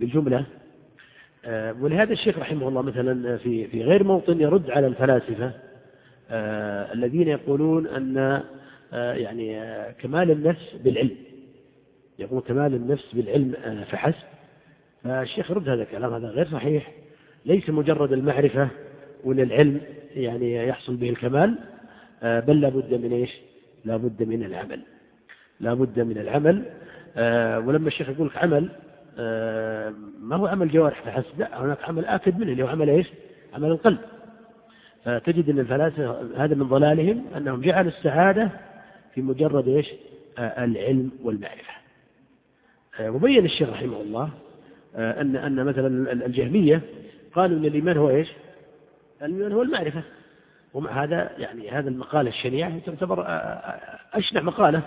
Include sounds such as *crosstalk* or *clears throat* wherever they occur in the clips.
بالجملة ولهذا الشيخ رحمه الله مثلا في في غير موطن يرد على الفلاسفة الذين يقولون أن يعني كمال النفس بالعلم. يقول كمال النفس بالعلم فحسب. فالشيخ يرد هذا الكلام هذا غير صحيح. ليس مجرد المعرفة ولا العلم يعني يحصل به الكمال آه، بل لا بد من إيش؟ لا بد من العمل. لا بد من العمل آه، ولما الشيخ يقول لك عمل آه، ما هو عمل جوارح فحسب لا هناك عمل آكد منه اللي هو عمل إيش؟ عمل القلب. فتجد أن الفلاسفة هذا من ضلالهم أنهم جعلوا السعادة في مجرد إيش؟ العلم والمعرفة. وبين الشيخ رحمه الله أن أن مثلا الجهمية قالوا أن الإيمان هو إيش؟ الإيمان هو المعرفة. ومع هذا يعني هذا المقالة الشنيعة تعتبر أشنع مقالة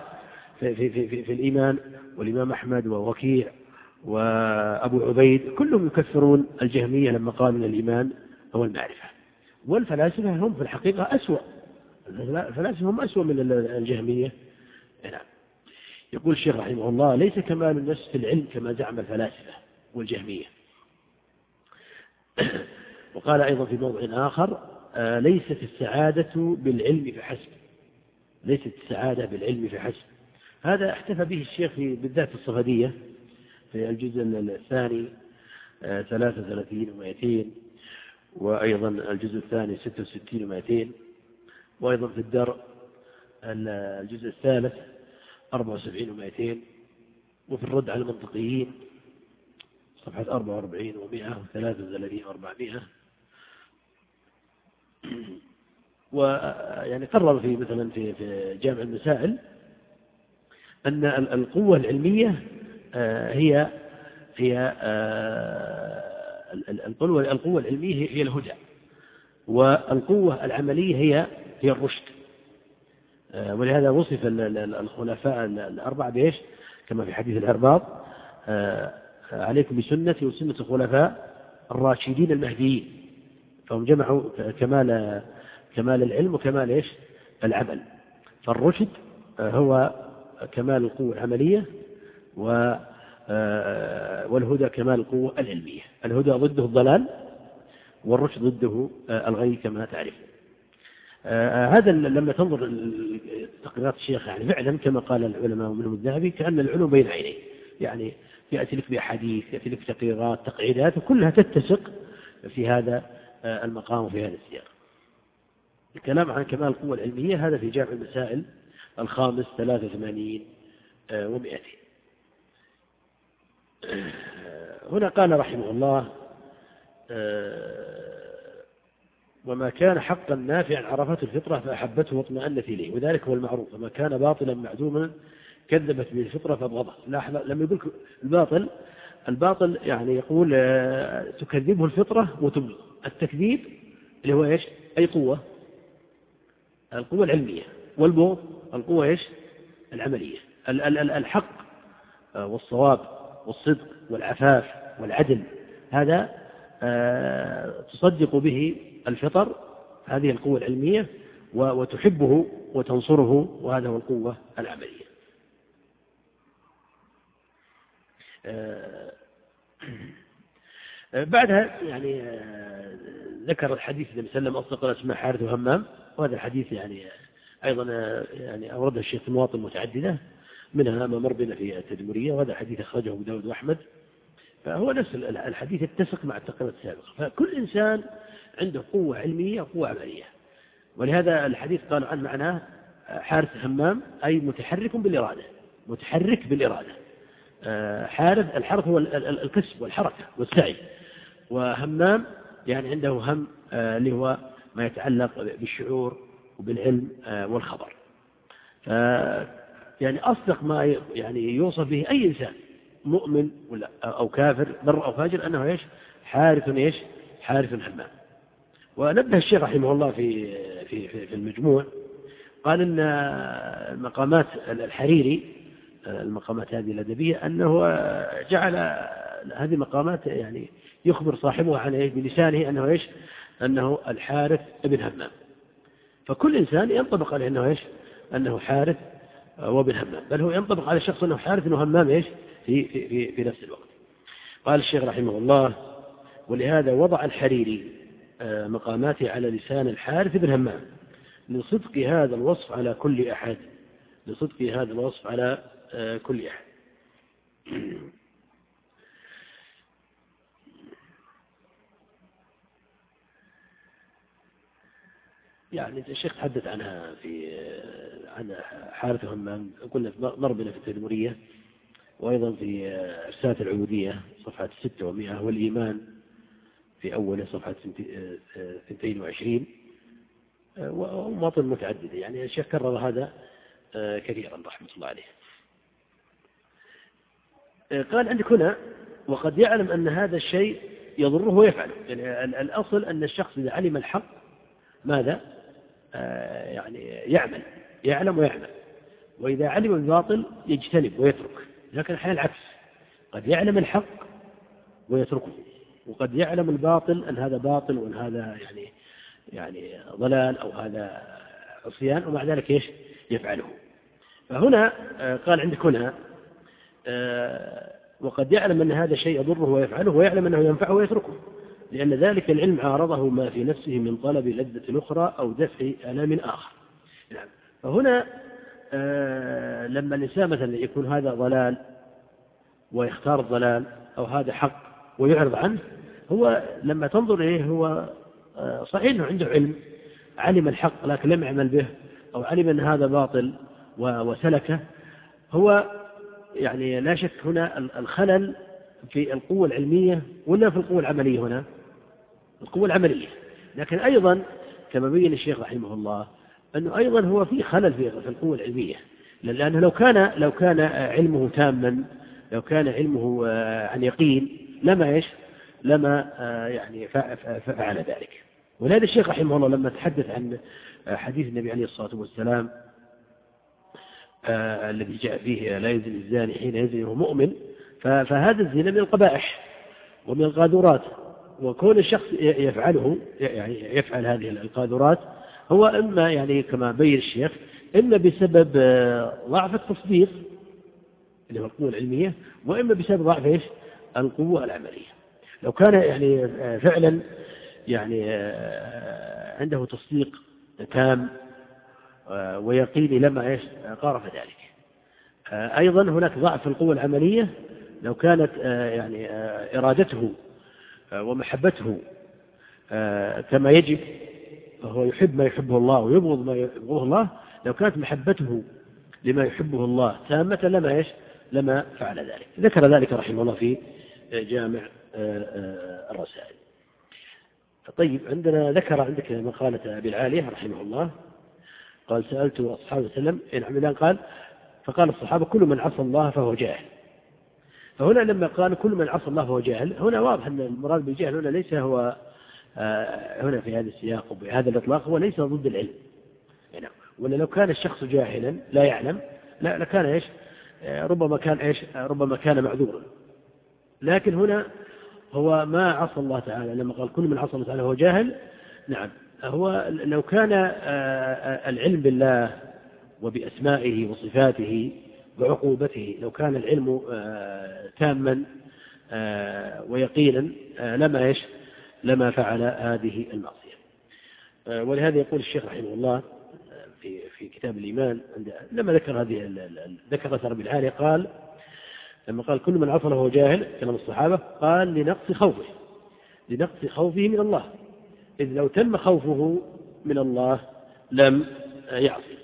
في, في, في, في, في الإيمان. والإمام أحمد ووكيع وأبو عبيد كلهم يكفرون الجهمية لما قالوا أن الإيمان هو المعرفة. والفلاسفة هم في الحقيقة أسوأ. الفلاسفة هم أسوأ من الجهمية. نعم. يقول الشيخ رحمه الله ليس كمال النفس في العلم كما زعم الفلاسفة والجهمية. *clears throat* وقال أيضا في موضع آخر آه، ليست السعادة بالعلم فحسب ليست السعادة بالعلم فحسب هذا احتفى به الشيخ بالذات الصفدية. في الجزء الثاني آه، ثلاثة وثلاثين ومائتين وأيضا الجزء الثاني ستة وستين ومائتين وأيضا في الدرء الجزء الثالث أربعة وسبعين ومائتين وفي الرد على المنطقيين صفحة أربعة وأربعين ومائة وثلاثة وثلاثين وأربعمائة *clears throat* ويعني قرر في مثلا في جامع المسائل أن القوة العلمية آه، هي هي آه، القوة القوة العلمية هي الهدى والقوة العملية هي هي الرشد. آه، ولهذا وصف الخلفاء الأربعة بإيش؟ كما في حديث الأرباط عليكم بسنتي وسنة الخلفاء الراشدين المهديين فهم جمعوا كمال كمال العلم وكمال إيش؟ العمل. فالرشد هو كمال القوة العملية و والهدى كمال القوة العلمية. الهدى ضده الضلال والرشد ضده الغي كما تعرف. هذا لما تنظر تقريرات الشيخ يعني فعلا كما قال العلماء منهم الذهبي كأن العلوم بين عينيه. يعني يأتي لك بأحاديث يأتي لك تقريرات تقعيدات وكلها تتسق في هذا المقام وفي هذا السياق. الكلام عن كمال القوة العلمية هذا في جامع المسائل الخامس 83 و200 هنا قال رحمه الله وما كان حقا نافعا عرفته الفطرة فأحبته واطمأنت إليه وذلك هو المعروف وما كان باطلا معدوما كذبت به الفطرة فأبغضه. لاحظ لما يقول الباطل الباطل يعني يقول تكذبه الفطرة وتبغض التكذيب اللي هو إيش؟ أي قوة؟ القوة العلمية. والبغض؟ القوة إيش؟ العملية. الحق آه، والصواب. والصدق والعفاف والعدل. هذا آه، تصدق به الفطر هذه القوة العلمية وتحبه وتنصره وهذا هو القوة العملية. آه، بعدها يعني ذكر الحديث النبي صلى الله عليه وسلم أصدق الأسماء حارث وهمام وهذا الحديث يعني أيضا يعني أوردها الشيخ في مواطن متعددة. منها ما مر بنا في التدمرية وهذا حديث أخرجه أبو داود وأحمد. فهو نفس الحديث يتسق مع التقرير السابق. فكل إنسان عنده قوة علمية وقوة عملية. ولهذا الحديث قال عن معناه حارث همام أي متحرك بالإرادة. متحرك بالإرادة. حارث الحرث هو الكسب والحركة والسعي. وهمام يعني عنده هم اللي هو ما يتعلق بالشعور وبالعلم آه، والخبر. يعني أصدق ما يعني يوصف به أي إنسان مؤمن ولا أو كافر بر أو فاجر أنه إيش؟ حارث إيش؟ حارث حمام ونبه الشيخ رحمه الله في في في, المجموع قال إن المقامات الحريري المقامات هذه الأدبية أنه جعل هذه المقامات يعني يخبر صاحبه عن إيش؟ بلسانه أنه إيش؟ أنه الحارث ابن همام فكل إنسان ينطبق عليه أنه إيش؟ أنه حارث وابن همام بل هو ينطبق على الشخص أنه حارث وهمام إيش؟ في, في, في, في نفس الوقت. قال الشيخ رحمه الله ولهذا وضع الحريري آه، مقاماته على لسان الحارث بن همام لصدق هذا الوصف على كل أحد لصدق هذا الوصف على آه، كل أحد. يعني الشيخ تحدث عنها في عن حارث همام قلنا في ضربنا في التدمرية وأيضا في رسالة العبودية صفحة 600 والإيمان في أول صفحة 22 ومواطن متعددة يعني الشيخ كرر هذا كثيرا رحمة الله عليه. قال عندك هنا وقد يعلم أن هذا الشيء يضره ويفعله. يعني الأصل أن الشخص إذا علم الحق ماذا؟ يعني يعمل يعلم ويعمل. وإذا علم الباطل يجتنب ويترك لكن الحين العكس قد يعلم الحق ويتركه وقد يعلم الباطل أن هذا باطل وأن هذا يعني يعني ضلال أو هذا عصيان ومع ذلك إيش؟ يفعله. فهنا آه، قال عندك هنا آه، وقد يعلم أن هذا الشيء يضره ويفعله ويعلم أنه ينفعه ويتركه. لأن ذلك العلم عارضه ما في نفسه من طلب لذة أخرى أو دفع ألام آخر. نعم. فهنا آه لما الإنسان مثلا يكون هذا ضلال ويختار الضلال أو هذا حق ويعرض عنه هو لما تنظر إليه هو آه صحيح أنه عنده علم علم الحق لكن لم يعمل به أو علم أن هذا باطل وسلكه هو يعني لا شك هنا الخلل في القوة العلمية ولا في القوة العملية هنا القوة العملية لكن أيضا كما بين الشيخ رحمه الله أنه أيضا هو في خلل في القوة العلمية لأنه لو كان لو كان علمه تاما لو كان علمه آه، عن يقين لما إيش؟ لما آه، يعني فعل ذلك. ولهذا الشيخ رحمه الله لما تحدث عن آه، حديث النبي عليه الصلاة والسلام الذي جاء فيه لا يزني الزاني حين يزني وهو مؤمن فهذا الزنا من القبائح ومن القاذورات. وكون الشخص يفعله يعني يفعل هذه القاذورات هو إما يعني كما بين الشيخ إما بسبب آه، ضعف التصديق اللي هو القوة العلمية وإما بسبب ضعف إيش؟ القوة العملية. لو كان يعني آه، فعلا يعني آه، عنده تصديق تام ويقين لما إيش؟ قارف ذلك. أيضا هناك ضعف القوة العملية لو كانت يعني إرادته ومحبته آه، كما يجب فهو يحب ما يحبه الله ويبغض ما يبغضه الله لو كانت محبته لما يحبه الله تامة لما إيش؟ لما فعل ذلك. ذكر ذلك رحمه الله في جامع آه، آه، الرسائل. طيب عندنا ذكر عندك مقالة أبي العالية رحمه الله. قال سألت أصحابه وسلم إن عملان قال فقال الصحابة كل من عصى الله فهو جاهل. فهنا لما قال كل من عصى الله فهو جاهل هنا واضح أن المراد بالجهل هنا ليس هو آه، هنا في هذا السياق وبهذا الإطلاق هو ليس ضد العلم. يعني ولا لو كان الشخص جاهلا لا يعلم لا لكان إيش؟ آه، ربما كان إيش؟ آه، ربما كان معذورا. لكن هنا هو ما عصى الله تعالى لما قال كل من عصى الله تعالى هو جاهل نعم. هو لو كان العلم بالله وبأسمائه وصفاته وعقوبته لو كان العلم آه، تاما آه، ويقينا آه، لما إيش؟ لما فعل هذه المعصية. ولهذا يقول الشيخ رحمه الله في في كتاب الإيمان لما ذكر هذه ذكر أثر بالعالي قال لما قال كل من عصى وهو جاهل كلام الصحابة قال لنقص خوفه لنقص خوفه من الله. إذ لو تم خوفه من الله لم يعصي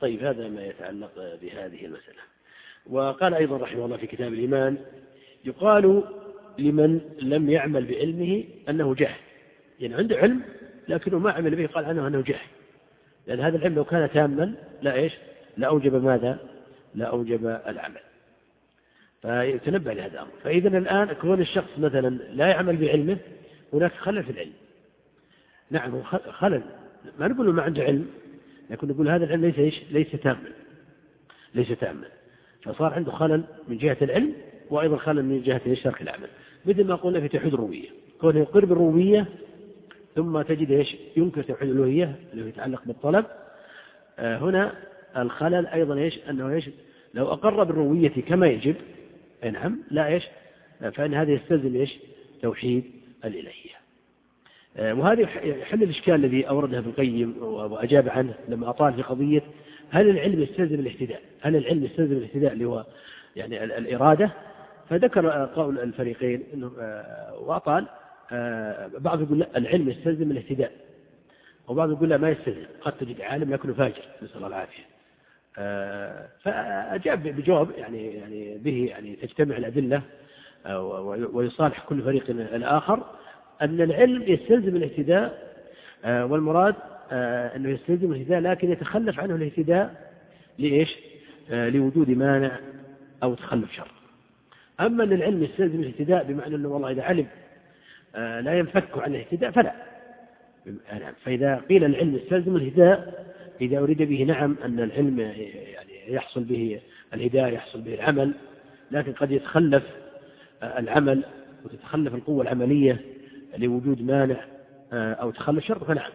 طيب هذا ما يتعلق بهذه المسألة. وقال أيضا رحمه الله في كتاب الإيمان يقال لمن لم يعمل بعلمه أنه جاهل يعني عنده علم لكنه ما عمل به قال عنه أنه جاهل لأن هذا العلم لو كان تاما لا إيش؟ لا أوجب ماذا؟ لا أوجب العمل. فيتنبه لهذا الأمر. فإذا الآن كون الشخص مثلا لا يعمل بعلمه هناك خلل في العلم. نعم خلل. ما نقول ما عنده علم. لكن نقول هذا العلم ليس إيش؟ ليس تاما ليس تاما فصار عنده خلل من جهة العلم وأيضا خلل من جهة إيش؟ ترك العمل مثل ما قلنا في توحيد الربوبية كونه يقر بالربوبية ثم تجد إيش؟ ينكر توحيد الألوهية اللي يتعلق بالطلب آه هنا الخلل أيضا إيش؟ أنه إيش؟ لو أقر بالربوبية كما يجب نعم لا إيش فإن هذا يستلزم إيش توحيد الإلهية وهذا يحل الإشكال الذي أورده ابن القيم وأجاب عنه لما أطال في قضية هل العلم يستلزم الاهتداء هل العلم يستلزم الاهتداء اللي هو يعني الإرادة؟ فذكر قول الفريقين انه آه، وأطال آه، بعض يقول لا العلم يستلزم الاهتداء وبعض يقول لا ما يستلزم قد تجد عالم يكون فاجر نسأل الله العافية. آه، فأجاب بجواب يعني يعني به يعني تجتمع الأدلة ويصالح كل فريق الآخر أن العلم يستلزم الاهتداء والمراد أنه يستلزم الاهتداء لكن يتخلف عنه الاهتداء لإيش؟ لوجود مانع أو تخلف شر أما أن العلم يستلزم الاهتداء بمعنى أنه والله إذا علم آه، لا ينفك عن الاهتداء فلا فإذا قيل العلم يستلزم الهداء إذا أريد به نعم أن العلم يعني يحصل به الهداية يحصل به العمل لكن قد يتخلف آه، العمل وتتخلف القوة العملية لوجود مانع آه، أو تخلف شرط فنعم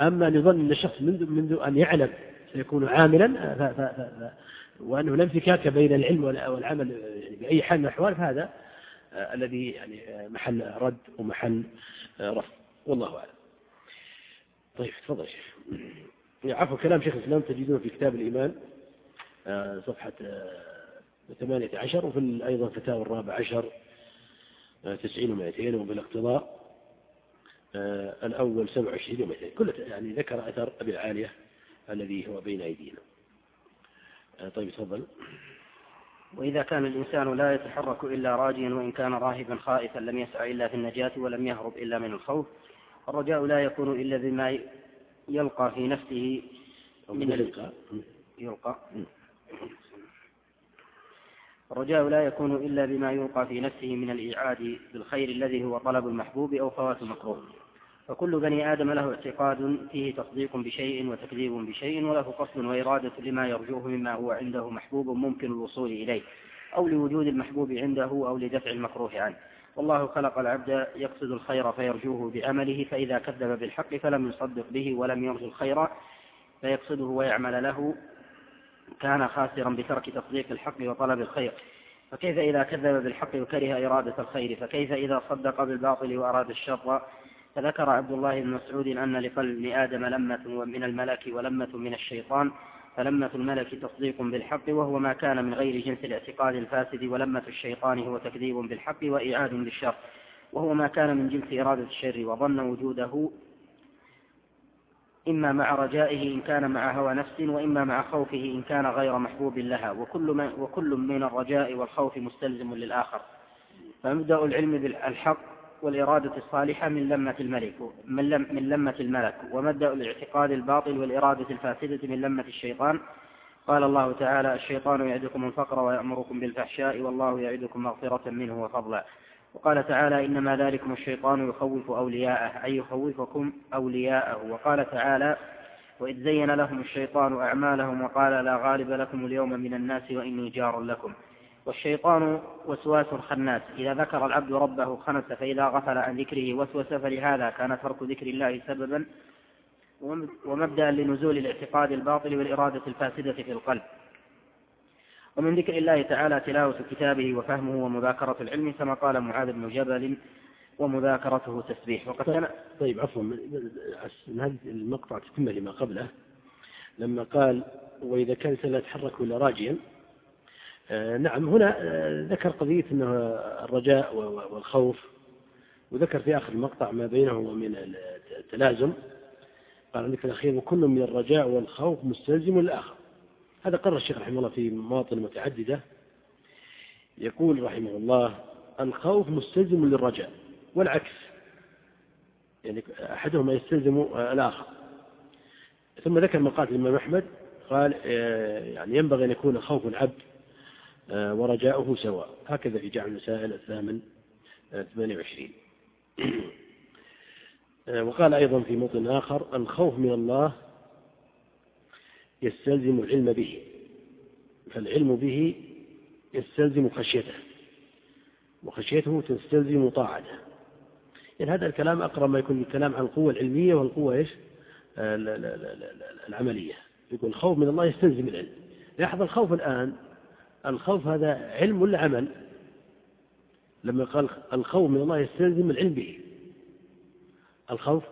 أما أن الشخص منذ, منذ أن يعلم سيكون عاملا وأنه لا انفكاك بين العلم والعمل يعني بأي حال من الأحوال فهذا آه، الذي يعني آه، محل رد ومحل آه، رفض. والله أعلم. طيب تفضل شيخ. عفوا كلام شيخ الإسلام تجدونه في كتاب الإيمان صفحة ثمانية عشر وفي أيضا فتاوى الرابع عشر تسعين ومائتين وبالاقتضاء. الأول سبع وعشرين ومائتين كل يعني ذكر أثر أبي العالية الذي هو بين أيدينا. آه، طيب تفضل. وإذا كان الإنسان لا يتحرك إلا راجيا وإن كان راهبا خائفا لم يسعى إلا في النجاة ولم يهرب إلا من الخوف الرجاء لا يكون إلا بما يلقى في نفسه من يلقى. يلقى. الرجاء لا يكون إلا بما يلقى في نفسه من الإيعاد بالخير الذي هو طلب المحبوب أو فوات المكروه. فكل بني آدم له اعتقاد فيه تصديق بشيء وتكذيب بشيء وله قصد وإرادة لما يرجوه مما هو عنده محبوب ممكن الوصول إليه أو لوجود المحبوب عنده أو لدفع المكروه عنه. والله خلق العبد يقصد الخير فيرجوه بعمله فإذا كذب بالحق فلم يصدق به ولم يرجو الخير فيقصده ويعمل له. كان خاسرا بترك تصديق الحق وطلب الخير. فكيف إذا كذب بالحق وكره إرادة الخير؟ فكيف إذا صدق بالباطل وأراد الشر؟ فذكر عبد الله بن مسعود أن لقلب آدم لمة من الملك ولمة من الشيطان فلمة الملك تصديق بالحق وهو ما كان من غير جنس الاعتقاد الفاسد ولمة الشيطان هو تكذيب بالحق وإيعاد بالشر وهو ما كان من جنس إرادة الشر وظن وجوده إما مع رجائه إن كان مع هوى نفس وإما مع خوفه إن كان غير محبوب لها وكل, وكل من الرجاء والخوف مستلزم للآخر. فمبدأ العلم بالحق والإرادة الصالحة من لمة الملك من, لم من لمة الملك. ومبدأ الاعتقاد الباطل والإرادة الفاسدة من لمة الشيطان. قال الله تعالى الشيطان يعدكم الفقر ويأمركم بالفحشاء والله يعدكم مغفرة منه وفضلا. وقال تعالى إنما ذلكم الشيطان يخوف أولياءه أي يخوفكم أولياءه. وقال تعالى وإذ زين لهم الشيطان أعمالهم وقال لا غالب لكم اليوم من الناس وإني جار لكم. والشيطان وسواس خناس. إذا ذكر العبد ربه خنس فإذا غفل عن ذكره وسوس فلهذا كان ترك ذكر الله سببا ومبدأ لنزول الاعتقاد الباطل والإرادة الفاسدة في القلب. ومن ذكر الله تعالى تلاوة كتابه وفهمه ومذاكرة العلم كما قال معاذ بن جبل ومذاكرته تسبيح. وقد طيب, طيب عفوا من هذا المقطع تتم لما قبله لما قال وإذا كان لا يتحرك إلا راجيا. نعم هنا آه، ذكر قضية أنه الرجاء والخوف وذكر في آخر المقطع ما بينه ومن التلازم. قال عندك الأخير وكل من الرجاء والخوف مستلزم للآخر هذا قرر الشيخ رحمه الله في مواطن متعددة. يقول رحمه الله الخوف مستلزم للرجاء والعكس. يعني أحدهما يستلزم الآخر. ثم ذكر مقاتل الإمام أحمد قال آه، يعني ينبغي أن يكون خوف العبد آه، ورجاؤه سواء. هكذا في جعل المسائل الثامن 28 آه، *clears throat* آه، وقال أيضا في موطن آخر الخوف من الله يستلزم العلم به. فالعلم به يستلزم خشيته. وخشيته تستلزم طاعته. يعني هذا الكلام أقرب ما يكون الكلام عن القوة العلمية والقوة إيش؟ العملية. يقول الخوف من الله يستلزم العلم. لاحظ الخوف الآن الخوف هذا علم ولا عمل؟ لما قال الخوف من الله يستلزم العلم به. الخوف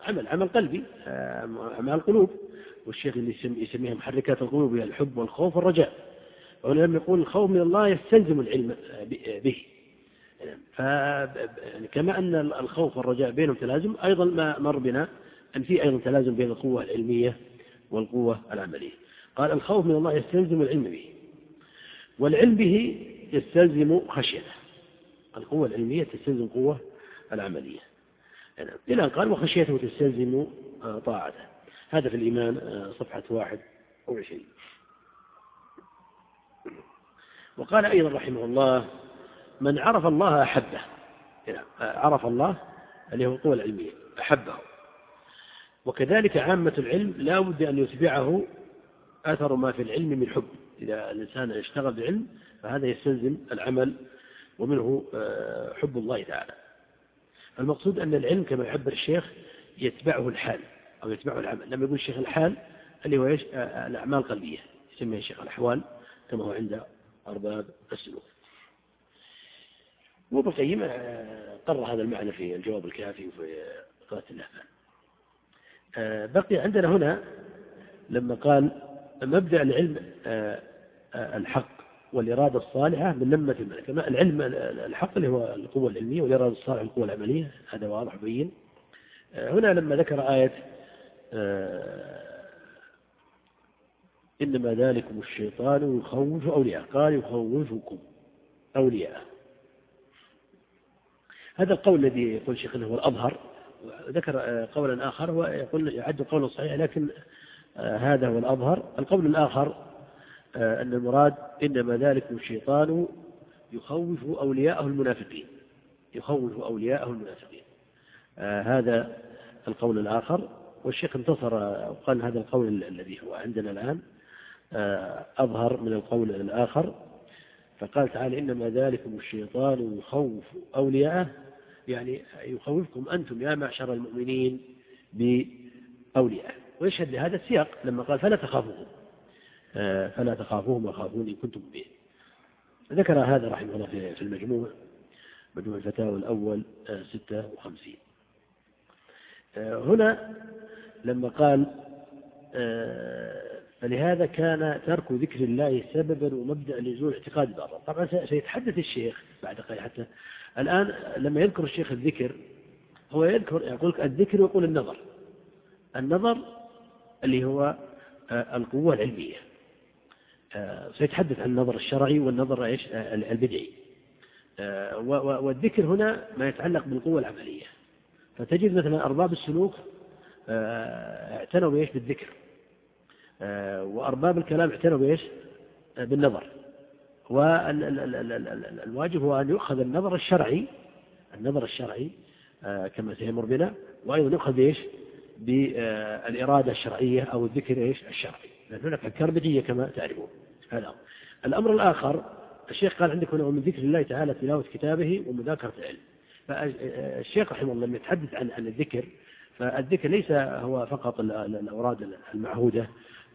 عمل عمل قلبي أعمال القلوب. والشيخ اللي يسميها محركات القلوب هي الحب والخوف والرجاء. وهنا لما يقول الخوف من الله يستلزم العلم به. فكما أن الخوف والرجاء بينهم تلازم أيضا ما مر بنا أن في أيضا تلازم بين القوة العلمية والقوة العملية. قال الخوف من الله يستلزم العلم به. والعلم به يستلزم خشيته. القوة العلمية تستلزم القوة العملية. يعني إلى أن قال وخشيته تستلزم آه، طاعته. هذا في الإيمان آه، صفحة واحد وعشرين. وقال أيضا رحمه الله من عرف الله أحبه. يعني عرف الله اللي هو القوة العلمية أحبه. وكذلك عامة العلم لا بد أن يتبعه أثر ما في العلم من حب. إذا الإنسان اشتغل بعلم فهذا يستلزم العمل ومنه آه، حب الله تعالى. المقصود أن العلم كما يعبر الشيخ يتبعه الحال أو يتبعه العمل. لما يقول الشيخ الحال اللي هو إيش؟ آه، الأعمال القلبية يسميها الشيخ الأحوال كما هو عند أرباب السلوك. وابن القيم آه، قرر هذا المعنى في الجواب الكافي وفي قراءة اللهفان آه، بقي عندنا هنا لما قال مبدأ العلم آه، الحق والإرادة الصالحة من لمة الملك. العلم الحق اللي هو القوة العلمية والإرادة الصالحة القوة العملية هذا واضح بين هنا لما ذكر آية إنما ذلكم الشيطان يخوف أولياء قال يخوفكم أولياء هذا القول الذي يقول شيخنا هو الأظهر. ذكر آه، قولا آخر هو يقول يعد قولا صحيحا لكن آه، هذا هو الأظهر. القول الآخر آه، أن المراد إنما ذلك الشيطان يخوف أولياءه المنافقين. يخوف أولياءه المنافقين. هذا القول الآخر. والشيخ انتصر وقال هذا القول الذي هو عندنا الآن أظهر من القول الآخر. فقال تعالى إنما ذلكم الشيطان يخوف أولياءه يعني يخوفكم أنتم يا معشر المؤمنين بأولياء ويشهد لهذا السياق لما قال فلا تخافوهم. آه، فلا تخافوهم وخافوني كنتم به. ذكر هذا رحمه الله في المجموع مجموع الفتاوى الأول آه، ستة وخمسين. آه، هنا لما قال فلهذا كان ترك ذكر الله سببا ومبدأ لزول اعتقاد الباطل طبعا سيتحدث الشيخ بعد قليل حتى. الآن لما يذكر الشيخ الذكر هو يذكر يقول الذكر ويقول النظر. النظر اللي هو آه، القوة العلمية. آه، سيتحدث عن النظر الشرعي والنظر إيش آه، البدعي. والذكر هنا ما يتعلق بالقوة العملية. فتجد مثلا أرباب السلوك اعتنوا بإيش بالذكر. وأرباب الكلام اعتنوا بإيش بالنظر. والواجب هو أن يؤخذ النظر الشرعي النظر الشرعي كما سيمر بنا وأيضا يؤخذ بإيش بالإرادة الشرعية أو الذكر إيش؟ الشرعي. لأن هناك أذكار بدية كما تعرفون. هذا الأمر الآخر الشيخ قال عندك هنا ومن ذكر الله تعالى تلاوة كتابه ومذاكرة العلم. فالشيخ رحمه الله لما يتحدث عن عن الذكر. فالذكر ليس هو فقط الأوراد المعهودة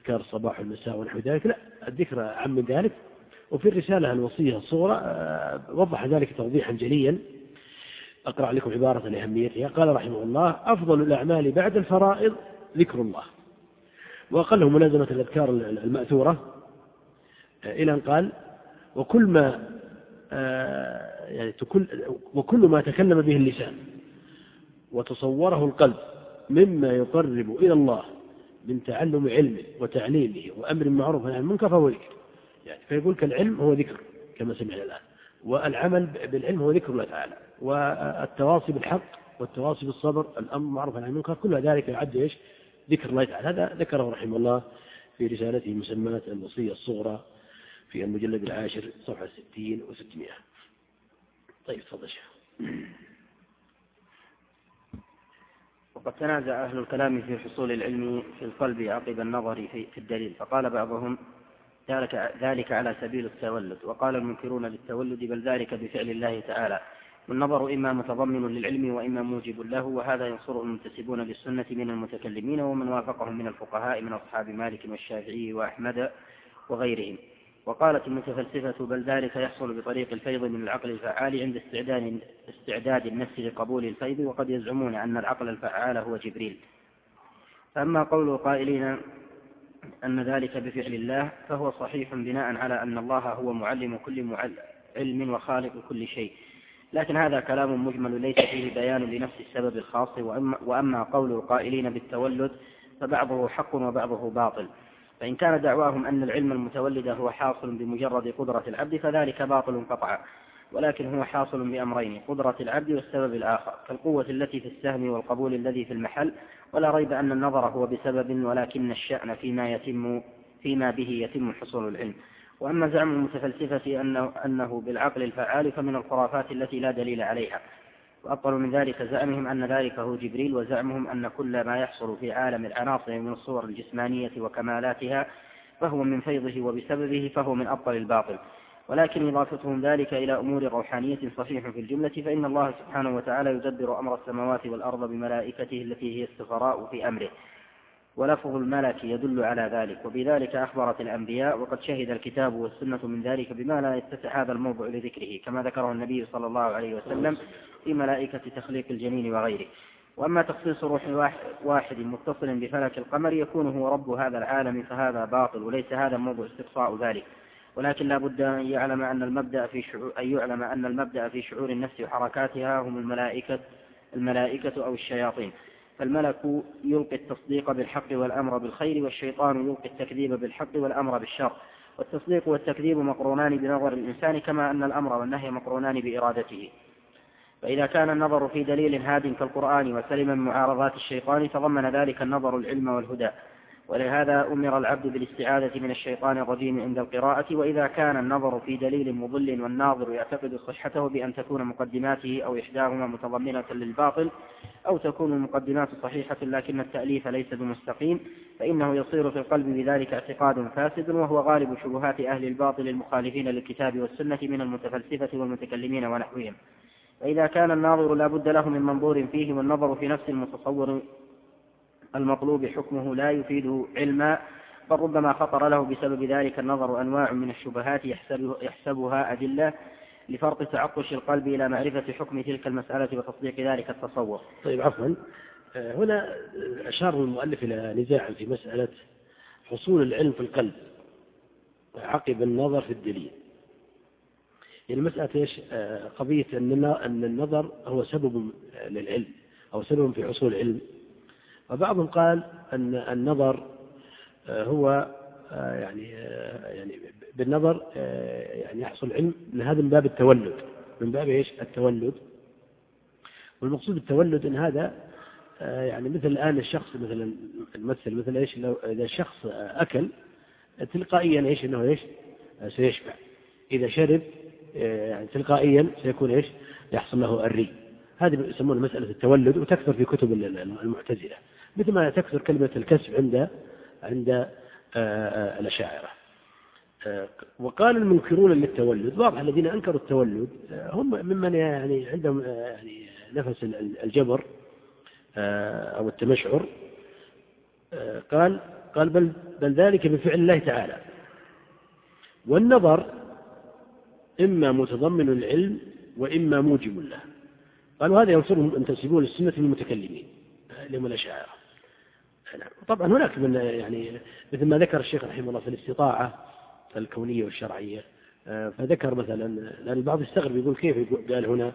كالصباح والمساء ونحو ذلك. لا الذكر عم من ذلك. وفي الرسالة الوصية الصغرى آه، وضح ذلك توضيحا جليا. أقرأ لكم عبارة لأهميتها قال رحمه الله أفضل الأعمال بعد الفرائض ذكر الله. وأقله ملازمة الأذكار المأثورة آه، إلى أن قال وكل ما آه، يعني وكل ما تكلم به اللسان وتصوره القلب مما يقرب إلى الله من تعلم علمه وتعليمه وأمر معروف عن المنكر فهو ذكر. يعني فيقول كالعلم هو ذكر كما سمعنا الآن. والعمل بالعلم هو ذكر الله تعالى. والتواصي بالحق والتواصي بالصبر الأمر معروف عن المنكر كل ذلك يعد إيش؟ ذكر الله تعالى. هذا ذكره رحمه الله في رسالته مسماة الوصية الصغرى في المجلد العاشر صفحة 60 و600 طيب تفضل وقد تنازع أهل الكلام في حصول العلم في القلب عقب النظر في الدليل فقال بعضهم ذلك, ذلك على سبيل التولد وقال المنكرون للتولد بل ذلك بفعل الله تعالى. والنظر إما متضمن للعلم وإما موجب له وهذا ينصره المنتسبون للسنة من المتكلمين ومن وافقهم من الفقهاء من أصحاب مالك والشافعي وأحمد وغيرهم. وقالت المتفلسفة بل ذلك يحصل بطريق الفيض من العقل الفعال عند استعداد استعداد النفس لقبول الفيض وقد يزعمون أن العقل الفعال هو جبريل. فأما قول القائلين أن ذلك بفعل الله فهو صحيح بناء على أن الله هو معلم كل علم وخالق كل شيء. لكن هذا كلام مجمل ليس فيه بيان لنفس السبب الخاص وأما قول القائلين بالتولد فبعضه حق وبعضه باطل. فإن كان دعواهم أن العلم المتولد هو حاصل بمجرد قدرة العبد فذلك باطل قطعا. ولكن هو حاصل بأمرين قدرة العبد والسبب الآخر كالقوة التي في السهم والقبول الذي في المحل. ولا ريب أن النظر هو بسبب ولكن الشأن فيما يتم فيما به يتم حصول العلم. وأما زعم المتفلسفة أنه, أنه بالعقل الفعال فمن الخرافات التي لا دليل عليها. وأبطل من ذلك زعمهم أن ذلك هو جبريل وزعمهم أن كل ما يحصل في عالم العناصر من الصور الجسمانية وكمالاتها فهو من فيضه وبسببه فهو من أبطل الباطل. ولكن إضافتهم ذلك إلى أمور روحانية صحيح في الجملة فإن الله سبحانه وتعالى يدبر أمر السماوات والأرض بملائكته التي هي السفراء في أمره. ولفظ الملك يدل على ذلك. وبذلك أخبرت الأنبياء وقد شهد الكتاب والسنة من ذلك بما لا يتسع هذا الموضع لذكره كما ذكره النبي صلى الله عليه وسلم في ملائكة تخليق الجنين وغيره. وأما تخصيص روح واحد متصل بفلك القمر يكون هو رب هذا العالم فهذا باطل وليس هذا موضع استقصاء ذلك. ولكن لا بد أن يعلم أن المبدأ في شعور أن يعلم أن المبدأ في شعور النفس وحركاتها هم الملائكة الملائكة أو الشياطين. فالملك يلقي التصديق بالحق والأمر بالخير والشيطان يلقي التكذيب بالحق والأمر بالشر. والتصديق والتكذيب مقرونان بنظر الإنسان كما أن الأمر والنهي مقرونان بإرادته. فإذا كان النظر في دليل هاد كالقرآن وسلم من معارضات الشيطان تضمن ذلك النظر العلم والهدى. ولهذا أمر العبد بالاستعاذة من الشيطان الرجيم عند القراءة وإذا كان النظر في دليل مضل والناظر يعتقد صحته بأن تكون مقدماته أو إحداهما متضمنة للباطل أو تكون المقدمات صحيحة لكن التأليف ليس بمستقيم فإنه يصير في القلب بذلك اعتقاد فاسد وهو غالب شبهات أهل الباطل المخالفين للكتاب والسنة من المتفلسفة والمتكلمين ونحوهم. فإذا كان الناظر لا بد له من منظور فيه والنظر في نفس المتصور المطلوب حكمه لا يفيد علما بل ربما خطر له بسبب ذلك النظر أنواع من الشبهات يحسبها أدلة لفرط تعطش القلب إلى معرفة حكم تلك المسألة وتصديق ذلك التصور طيب عفوا. آه، هنا أشار المؤلف إلى نزاع في مسألة حصول العلم في القلب عقب النظر في الدليل. يعني مسألة إيش؟ آه، قضية أن النظر هو سبب للعلم أو سبب في حصول العلم. وبعضهم قال أن النظر آه، هو آه، يعني آه، يعني بالنظر يعني يحصل علم هذا من باب التولد. من باب إيش؟ التولد. والمقصود بالتولد إن هذا يعني مثل الآن الشخص مثلا نمثل مثل إيش؟ لو إذا الشخص أكل تلقائيا إيش؟ إنه إيش؟ سيشبع. إذا شرب يعني تلقائيا سيكون إيش؟ يحصل له الري. هذه يسمونها مسألة التولد وتكثر في كتب المعتزلة. مثل ما تكثر كلمة الكسب عند عند آه، آه، الأشاعرة. آه، وقال المنكرون للتولد واضح الذين أنكروا التولد هم ممن يعني عندهم يعني نفس الجبر أو التمشعر. قال قال بل, بل ذلك بفعل الله تعالى. والنظر إما متضمن العلم وإما موجب له. قالوا هذا ينصرهم أن تنسبون السنة للمتكلمين لهم الأشاعرة. طبعا هناك من يعني مثل ما ذكر الشيخ رحمه الله في الاستطاعة الكونية والشرعية آه، فذكر مثلا لأن البعض يستغرب يقول كيف قال هنا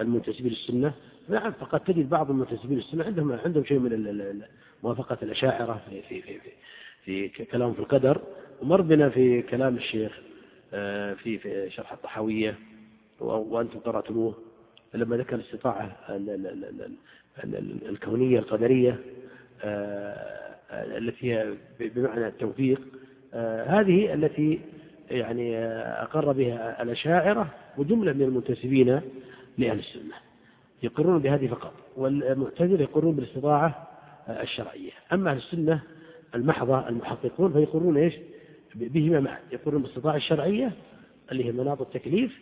المنتسبين للسنة؟ نعم فقد تجد بعض المنتسبين للسنة عندهم عندهم شيء من موافقة الأشاعرة في في في في, في كلام في القدر ومر بنا في كلام الشيخ آه، في في شرح الطحاوية وأنتم قرأتموه لما ذكر الاستطاعة الكونية القدرية التي هي بمعنى التوفيق. آه، هذه التي يعني أقر بها الأشاعرة وجملة من المنتسبين لأهل السنة. يقرون بهذه فقط والمعتزلة يقرون بالاستطاعة الشرعية. أما أهل السنة المحضة المحققون فيقرون إيش؟ بهما معا. يقرون بالاستطاعة الشرعية اللي هي مناط التكليف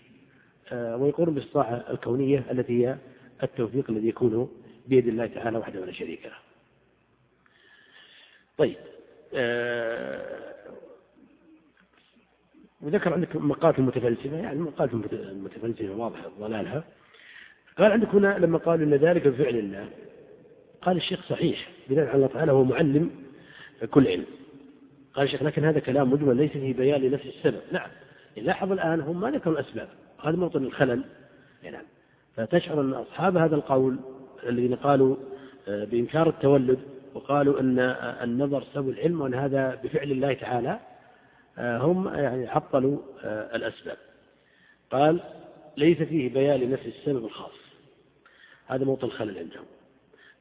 آه، ويقرون بالاستطاعة الكونية التي هي التوفيق الذي يكون بيد الله تعالى وحده ولا شريك له. طيب آه، وذكر عندك مقالات المتفلسفة يعني مقالات المتفلسفة واضحة ضلالها. قال عندك هنا لما قالوا إن ذلك بفعل الله قال الشيخ صحيح بناء على الله تعالى هو معلم كل علم. قال الشيخ لكن هذا كلام مجمل ليس فيه بيان لنفس السبب. نعم لاحظ الآن هم ما ذكروا الأسباب. هذا موطن الخلل. نعم. فتشعر أن أصحاب هذا القول الذين قالوا آه، بإنكار التولد وقالوا أن النظر سبب العلم وأن هذا بفعل الله تعالى آه، هم يعني عطلوا آه، الأسباب. قال ليس فيه بيان لنفس السبب الخاص. هذا موطن الخلل عندهم.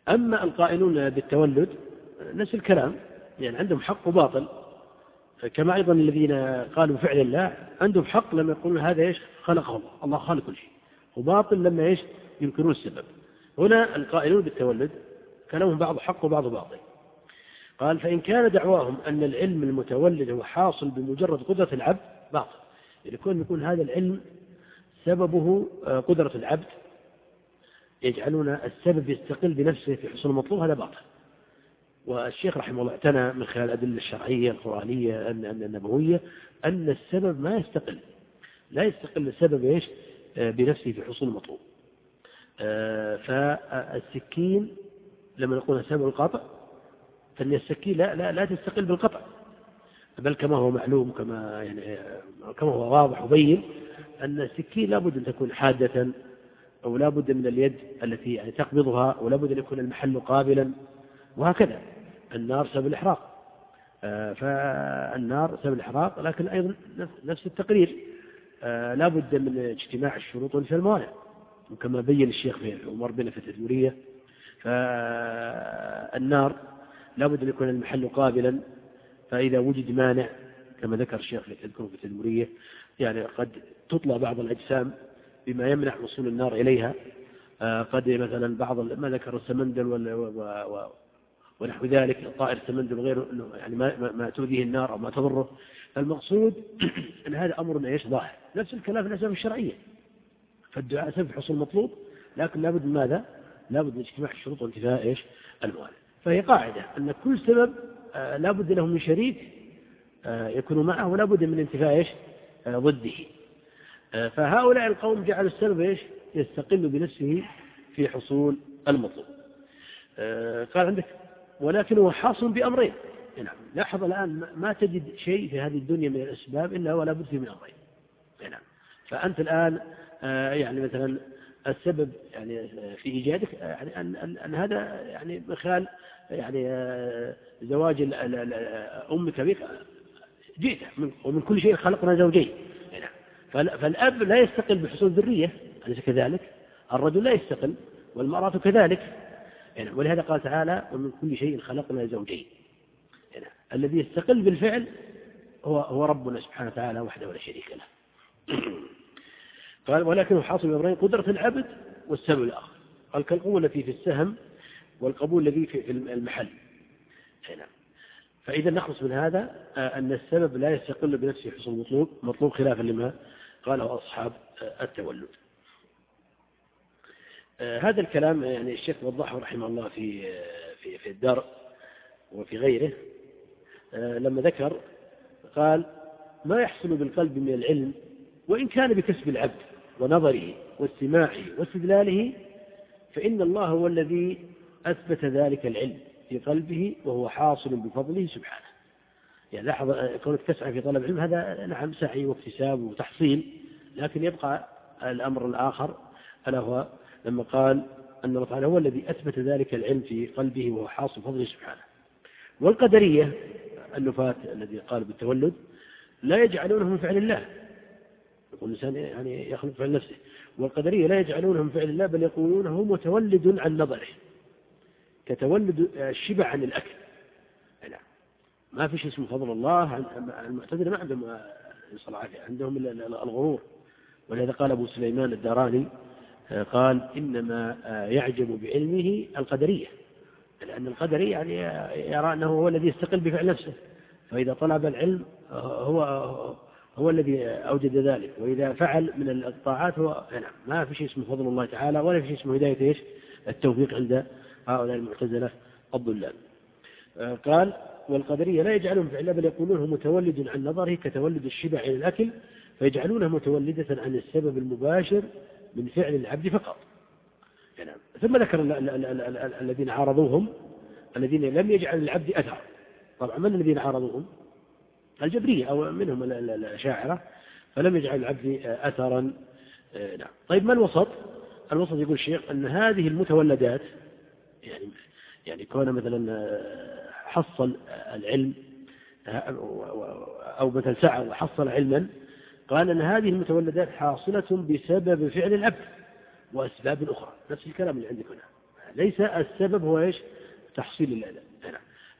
أما القائلون بالتولد نفس الكلام. يعني عندهم حق وباطل. كما أيضا الذين قالوا فعل الله عندهم حق لما يقولون هذا إيش؟ خلقه الله الله خالق كل شيء. وباطل لما إيش؟ ينكرون السبب. هنا القائلون بالتولد كلامهم بعض حق وبعض باطل. قال فإن كان دعواهم أن العلم المتولد هو حاصل بمجرد قدرة العبد باطل. يعني كون يكون هذا العلم سببه آه، قدرة العبد يجعلون السبب يستقل بنفسه في حصول المطلوب هذا باطل. والشيخ رحمه الله اعتنى من خلال الأدلة الشرعية القرآنية النبوية أن السبب ما يستقل. لا يستقل السبب إيش؟ آه، بنفسه في حصول المطلوب. آه، فالسكين لما نقول سبب القطع فإن السكين لا, لا, لا تستقل بالقطع. بل كما هو معلوم كما يعني كما هو واضح وبين أن السكين لابد أن تكون حادة أو لابد من اليد التي يعني تقبضها ولابد أن يكون المحل قابلا وهكذا. النار سبب الإحراق. آه، فالنار سبب الإحراق لكن أيضا نفس التقرير. آه، لا بد من اجتماع الشروط والفعل الموانع. وكما بين الشيخ في عمر بن في فالنار لا بد أن يكون المحل قابلا فإذا وجد مانع كما ذكر الشيخ تذكره في التدميرية يعني قد تطلع بعض الأجسام بما يمنع وصول النار إليها. آه، قد مثلا بعض ما ذكر السمندل ونحو ذلك طائر السمندل وغيره إنه يعني ما, ما تؤذيه النار أو ما تضره. فالمقصود *clears throat* أن هذا أمر إيش ظاهر نفس الكلام في الاسباب الشرعية. فالدعاء سبب حصول المطلوب لكن لابد من ماذا؟ لابد من اجتماع الشروط وانتفاء إيش؟ الموانع فهي قاعدة أن كل سبب آه، لابد له من شريك آه، يكون معه ولا بد من انتفاء إيش؟ آه، ضده فهؤلاء القوم جعلوا السبب إيش؟ يستقل بنفسه في حصول المطلوب قال عندك ولكن هو حاصل بأمرين نعم لاحظ الآن ما تجد شيء في هذه الدنيا من الأسباب إلا ولا بد من أمرين نعم فأنت الآن يعني مثلا السبب يعني آه، في إيجادك آه، يعني أن, أن, أن هذا يعني من خلال يعني زواج أمك بك جئت ومن كل شيء خلقنا زوجين. نعم. فالأب لا يستقل بحصول ذرية أليس كذلك؟ الرجل لا يستقل والمرأة كذلك. يعني ولهذا قال تعالى ومن كل شيء خلقنا زوجين. يعني الذي يستقل بالفعل هو هو ربنا سبحانه وتعالى وحده ولا شريك له. قال ولكنه حاصل بأمرين قدرة العبد والسبب الآخر. قال كالقوة التي في السهم والقبول الذي في المحل. هنا فإذا نخلص من هذا آه، أن السبب لا يستقل بنفسه حصول المطلوب مطلوب خلافا لما قاله أصحاب آه، التولد. آه، هذا الكلام يعني الشيخ وضحه رحمه الله في في في الدار وفي غيره. لما ذكر قال ما يحصل بالقلب من العلم وإن كان بكسب العبد. ونظره واستماعه واستدلاله فإن الله هو الذي أثبت ذلك العلم في قلبه وهو حاصل بفضله سبحانه. يعني لاحظ كونك تسعى في طلب العلم هذا نعم سعي واكتساب وتحصيل لكن يبقى الأمر الآخر ألا هو لما قال أن الله تعالى هو الذي أثبت ذلك العلم في قلبه وهو حاصل فضله سبحانه. والقدرية النفاة الذي قال بالتولد لا يجعلونه من فعل الله. يقول الإنسان يعني يخلق فعل نفسه. والقدرية لا يجعلونه من فعل الله بل يقولون هو متولد عن نظره كتولد الشبع عن الأكل. نعم ما في شيء اسمه فضل الله. المعتزلة ما عندهم صلاة عندهم الغرور. ولهذا قال أبو سليمان الداراني قال إنما يعجب بعلمه القدرية لأن القدري يعني يرى أنه هو الذي يستقل بفعل نفسه. فإذا طلب العلم هو هو الذي أوجد ذلك وإذا فعل من الطاعات هو نعم ما في شيء اسمه فضل الله تعالى ولا في شيء اسمه هداية إيش؟ التوفيق عند هؤلاء المعتزلة الضلال. قال والقدرية لا يجعلون فعلا بل يقولون متولد عن نظره كتولد الشبع عن الأكل فيجعلونها متولدة عن السبب المباشر من فعل العبد فقط. يعني ثم ذكر الذين عارضوهم الذين لم يجعل العبد أثر طبعا من الذين عارضوهم؟ الجبرية أو منهم الأشاعرة فلم يجعل العبد أثرا. آه، نعم. طيب ما الوسط؟ الوسط يقول الشيخ أن هذه المتولدات يعني يعني كون مثلا آه، حصل العلم أو مثلا سعى وحصل علما قال أن هذه المتولدات حاصلة بسبب فعل العبد وأسباب أخرى. نفس الكلام اللي عندك هنا. ليس السبب هو إيش؟ تحصيل العلم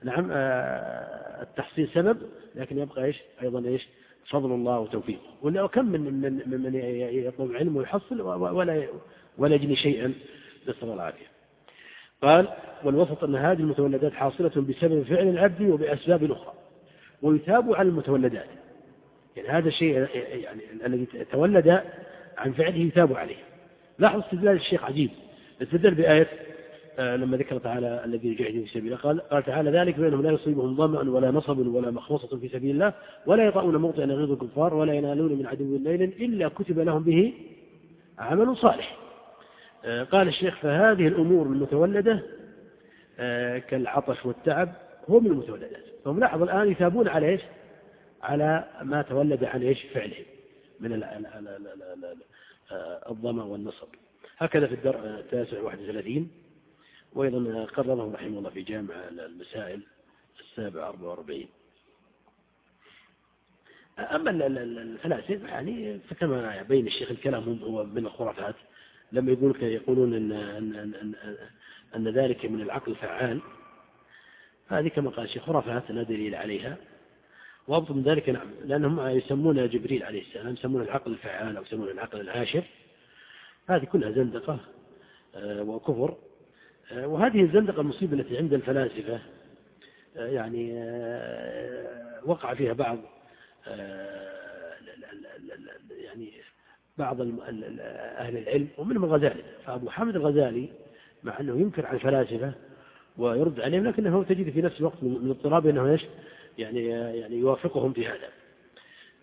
نعم آه، التحصيل سبب لكن يبقى إيش؟ أيضا إيش؟ فضل الله وتوفيقه ولا كم من من من يطلب علم ويحصل ولا ولا يجني شيئا نسأل الله العافية قال والوسط أن هذه المتولدات حاصلة بسبب فعل العبد وبأسباب أخرى. ويثاب على المتولدات. يعني هذا الشيء يعني الذي تولد عن فعله يثاب عليه. لاحظ استدلال الشيخ عجيب. استدل بآية لما ذكر تعالى الذين يجاهدون في سبيل الله قال قال تعالى ذلك بأنهم لا يصيبهم ظمأ ولا نصب ولا مخمصة في سبيل الله ولا يطعون موطئا يغيظ الكفار ولا ينالون من عدو ليل إلا كتب لهم به عمل صالح. آه، قال الشيخ فهذه الأمور المتولدة آه، كالعطش والتعب هو من المتولدات. فهم لاحظ الآن يثابون على إيش؟ على ما تولد عن إيش؟ فعلهم من الظما والنصب. هكذا في الدرع التاسع 31 وأيضا قرره رحمه الله في جامع المسائل السابع 44 أما الفلاسفة يعني فكما بين الشيخ الكلام هو من الخرافات لما يقول يقولون أن, أن, أن, أن ذلك من العقل الفعال هذه كما قال الشيخ خرافات لا دليل عليها. وأبطل من ذلك نعم لأنهم يسمون جبريل عليه السلام يسمون العقل الفعال أو يسمون العقل العاشر. هذه كلها زندقة آه، وكفر. وهذه الزندقة المصيبة التي عند الفلاسفة آه، يعني وقع فيها بعض يعني بعض أهل العلم ومنهم الغزالي فأبو حامد الغزالي مع أنه ينكر على الفلاسفة ويرد عليهم لكنه تجد في نفس الوقت من اضطراب أنه إيش؟ يعني يعني يوافقهم في هذا.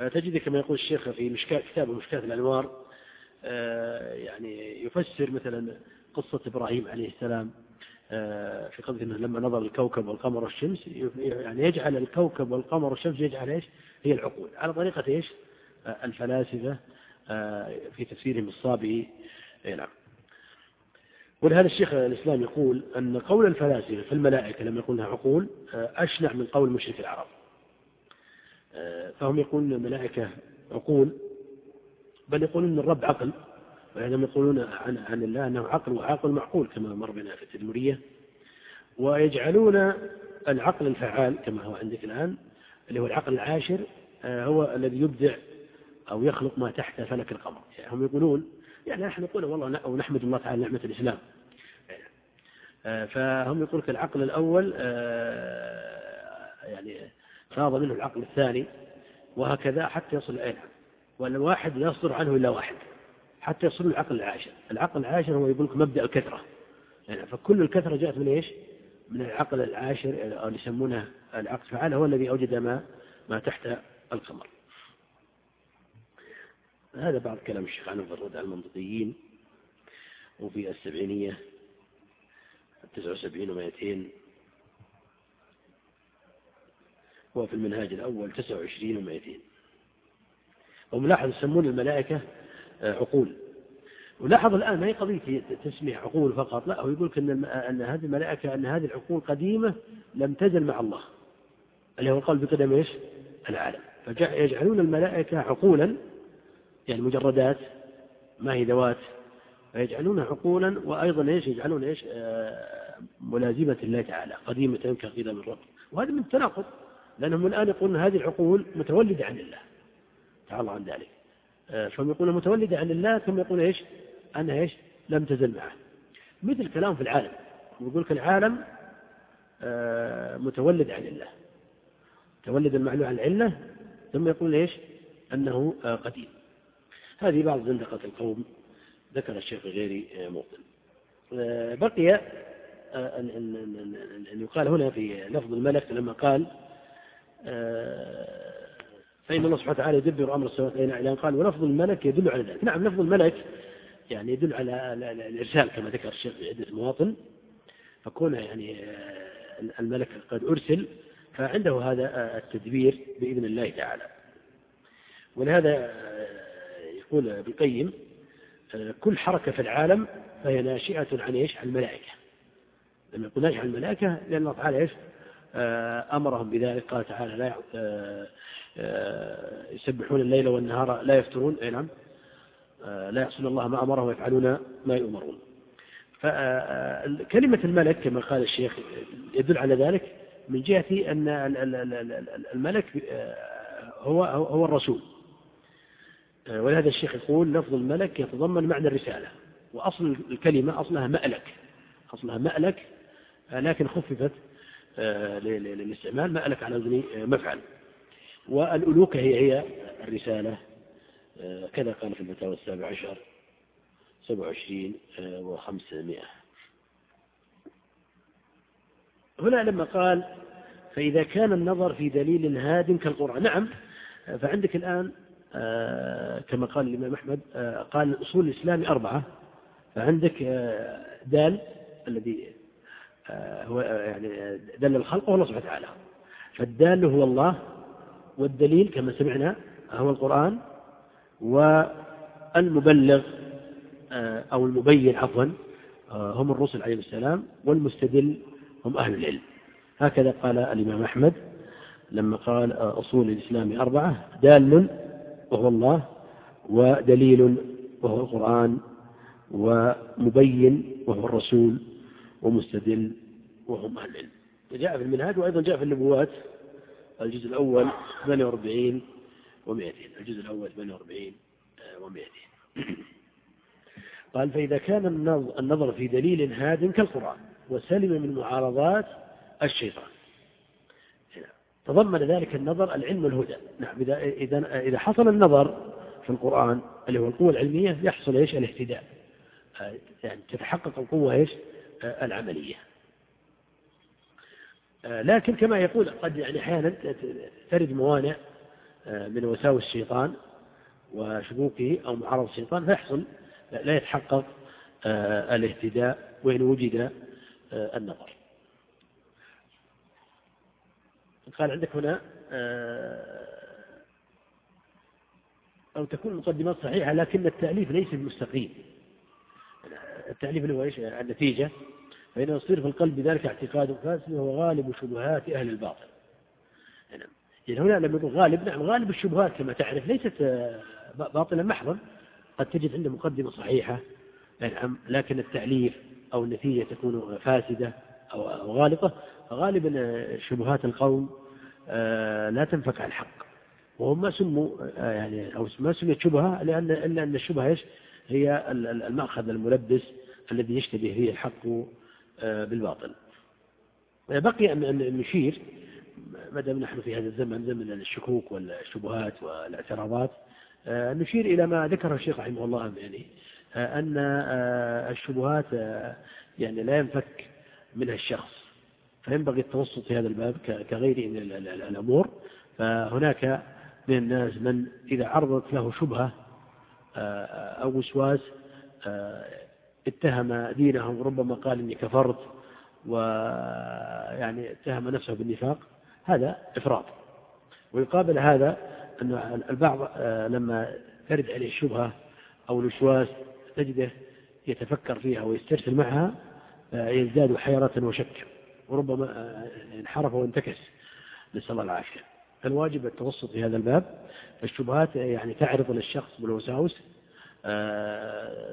تجد كما يقول الشيخ في مشكاة كتابه مشكاة الأنوار آه، يعني يفسر مثلا قصة إبراهيم عليه السلام آه، في قصده أنه لما نظر الكوكب والقمر والشمس يعني يجعل الكوكب والقمر والشمس يجعل إيش؟ هي العقول. على طريقة إيش؟ آه، الفلاسفة في تفسيرهم الصابئ نعم. ولهذا الشيخ الإسلام يقول أن قول الفلاسفة في الملائكة لما يقولها عقول أشنع من قول مشرك العرب. فهم يقولون الملائكة عقول بل يقولون الرب عقل. ولهذا يقولون عن, عن الله أنه عقل وعاقل معقول كما مر بنا في التدمرية. ويجعلون العقل الفعال كما هو عندك الآن اللي هو العقل العاشر هو الذي يبدع أو يخلق ما تحت فلك القمر يعني هم يقولون يعني نحن نقول والله أو نحمد الله تعالى نعمة الإسلام. آه، فهم يقول العقل الأول آه، يعني فاض منه العقل الثاني وهكذا حتى يصل إلى والواحد لا يصدر عنه إلا واحد. حتى يصل العقل العاشر. العقل العاشر هو يقول لك مبدأ الكثرة. يعني فكل الكثرة جاءت من إيش؟ من العقل العاشر أو يسمونه العقل الفعال هو الذي أوجد ما ما تحت القمر. هذا بعض كلام الشيخ عنه في الرد على المنطقيين وفي السبعينية التسعة وسبعين ومائتين وفي المنهاج الأول تسعة وعشرين ومائتين وملاحظ يسمون الملائكة عقول. ولاحظ الآن ما هي قضية تسمية عقول فقط لا هو يقول أن أن هذه الملائكة أن هذه العقول قديمة لم تزل مع الله. اللي هو القلب بقدم إيش؟ العالم. فيجعلون الملائكة عقولا يعني مجردات ما هي ذوات فيجعلونها عقولا وأيضا إيش؟ يجعلون إيش؟ آه، ملازمة الله تعالى قديمة كقدم الرب وهذا من التناقض لأنهم الآن يقولون هذه العقول متولدة عن الله. تعالى عن ذلك. فهم يقولون متولدة عن الله ثم يقول إيش؟ أنها إيش؟ لم تزل معه. مثل كلام في العالم. يقول العالم آه، متولد عن الله. تولد المعلوم عن العلة ثم يقول إيش؟ أنه قديم. هذه بعض زندقة القوم ذكر الشيخ غيري موطن. آه، بقي أن يقال هنا في لفظ الملك لما قال آه، فإن الله سبحانه وتعالى يدبر أمر السماوات إلى قال ولفظ الملك يدل على ذلك نعم لفظ الملك يعني يدل على الإرسال كما ذكر الشيخ في عدة مواطن فكون يعني آه، الملك قد أرسل فعنده هذا التدبير بإذن الله تعالى ولهذا يقول ابن القيم كل حركة في العالم فهي ناشئة عن إيش؟ عن الملائكة. لما يقول ناشئة عن الملائكة لأن الله تعالى إيش؟ آه، أمرهم بذلك قال تعالى لا آه، آه، يسبحون الليل والنهار لا يفترون أي نعم. لا يعصون الله ما أمرهم ويفعلون ما يؤمرون. فكلمة الملك كما قال الشيخ يدل على ذلك من جهة أن الملك هو هو الرسول. ولهذا الشيخ يقول لفظ الملك يتضمن معنى الرسالة وأصل الكلمة أصلها مألك أصلها مألك لكن خففت آه، للاستعمال مألك على آه، مفعل. والألوكة هي هي الرسالة. آه، كذا قال في الفتاوى السابع عشر سبع وعشرين وخمسمائة. هنا لما قال فإذا كان النظر في دليل هاد كالقرآن. نعم فعندك الآن كما قال الإمام أحمد قال الأصول الإسلامي أربعة. فعندك دال الذي آه، هو آه، يعني دل الخلق هو الله سبحانه وتعالى. فالدال هو الله والدليل كما سمعنا هو القرآن والمبلغ آه، أو المبين عفوا هم الرسل عليهم السلام والمستدل هم أهل العلم. هكذا قال الإمام أحمد لما قال أصول الإسلام أربعة دال وهو الله ودليل وهو القرآن ومبين وهو الرسول ومستدل وهم أهل العلم. وجاء في المنهاج وأيضا جاء في النبوات. الجزء الأول 48 و200 الجزء الأول 48 و200 *clears throat* قال فإذا كان النظر في دليل هاد كالقرآن وسلم من معارضات الشيطان. تضمن ذلك النظر العلم والهدى. نعم إذا, إذا, حصل النظر في القرآن اللي هو القوة العلمية يحصل إيش؟ الاهتداء. يعني تتحقق القوة إيش؟ العملية. آه، لكن كما يقول قد يعني أحيانا ترد موانع آه، من وساوس الشيطان وشبوكه أو معارضة الشيطان فيحصل لا يتحقق آه، الاهتداء وإن وجد النظر. قال عندك هنا أو تكون المقدمات صحيحة لكن التأليف ليس بمستقيم. التأليف اللي هو إيش؟ النتيجة. فإنه يصير في القلب بذلك اعتقاد فاسد وهو غالب شبهات أهل الباطل. يعني, يعني هنا لما نقول غالب نعم غالب الشبهات كما تعرف ليست آه، باطلا محضا. قد تجد عنده مقدمة صحيحة نعم لكن التأليف أو النتيجة تكون فاسدة أو غالطة فغالبا آه، شبهات القوم آه، لا تنفك عن الحق. وهم ما سموا يعني أو ما سميت شبهة لأن إلا أن الشبهة إيش؟ هي المأخذ الملبس الذي يشتبه فيه الحق بالباطل. بقي أن نشير ما دام نحن في هذا الزمن زمن الشكوك والشبهات والاعتراضات آه، نشير إلى ما ذكره الشيخ رحمه الله يعني آه، أن الشبهات يعني لا ينفك منها الشخص. فينبغي التوسط في هذا الباب كغيره من الأمور. فهناك من الناس من إذا عرضت له شبهة أو وسواس اتهم دينه ربما قال إني كفرت ويعني اتهم نفسه بالنفاق هذا إفراط. ويقابل هذا أن البعض آه، لما ترد عليه الشبهة أو الوسواس تجده يتفكر فيها ويسترسل معها آه، يزداد حيرة وشك وربما آه، انحرف وانتكس. نسأل الله العافية. الواجب التوسط في هذا الباب الشبهات يعني تعرض للشخص بالوساوس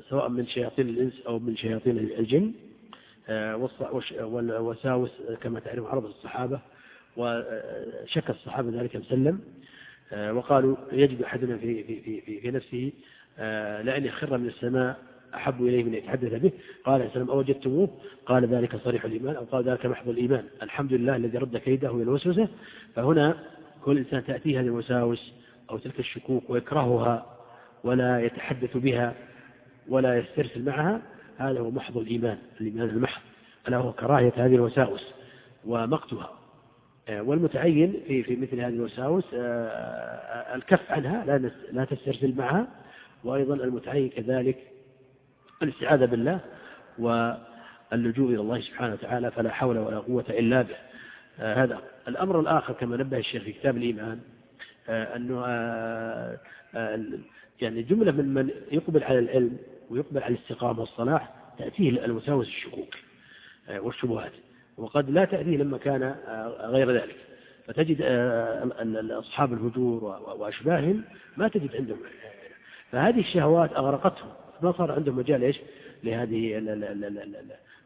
سواء من شياطين الإنس أو من شياطين الجن آه، والوساوس كما تعرف عرض الصحابة وشك الصحابة ذلك وسلم آه، وقالوا يجد أحدنا في, في, في, في نفسه لأن يخر من السماء أحب إليه من يتحدث به قال عليه السلام أوجدتموه؟ قال ذلك صريح الإيمان أو قال ذلك محض الإيمان الحمد لله الذي رد كيده إلى الوسوسة فهنا كل إنسان تأتيه هذه الوساوس أو تلك الشكوك ويكرهها ولا يتحدث بها ولا يسترسل معها هذا هو محض الإيمان الإيمان المحض. ألا هو كراهية هذه الوساوس ومقتها. والمتعين في في مثل هذه الوساوس الكف عنها لا لا تسترسل معها. وأيضا المتعين كذلك الاستعاذة بالله واللجوء إلى الله سبحانه وتعالى فلا حول ولا قوة إلا به. هذا الأمر الآخر كما نبه الشيخ في كتاب الإيمان أنه يعني جملة من من يقبل على العلم ويقبل على الاستقامة والصلاح تأتيه الوساوس الشكوك آه، والشبهات. وقد لا تأتيه لما كان آه، غير ذلك. فتجد آه، أصحاب الهجور وأشباههم ما تجد عندهم فهذه الشهوات أغرقتهم. ما صار عندهم مجال إيش؟ لهذه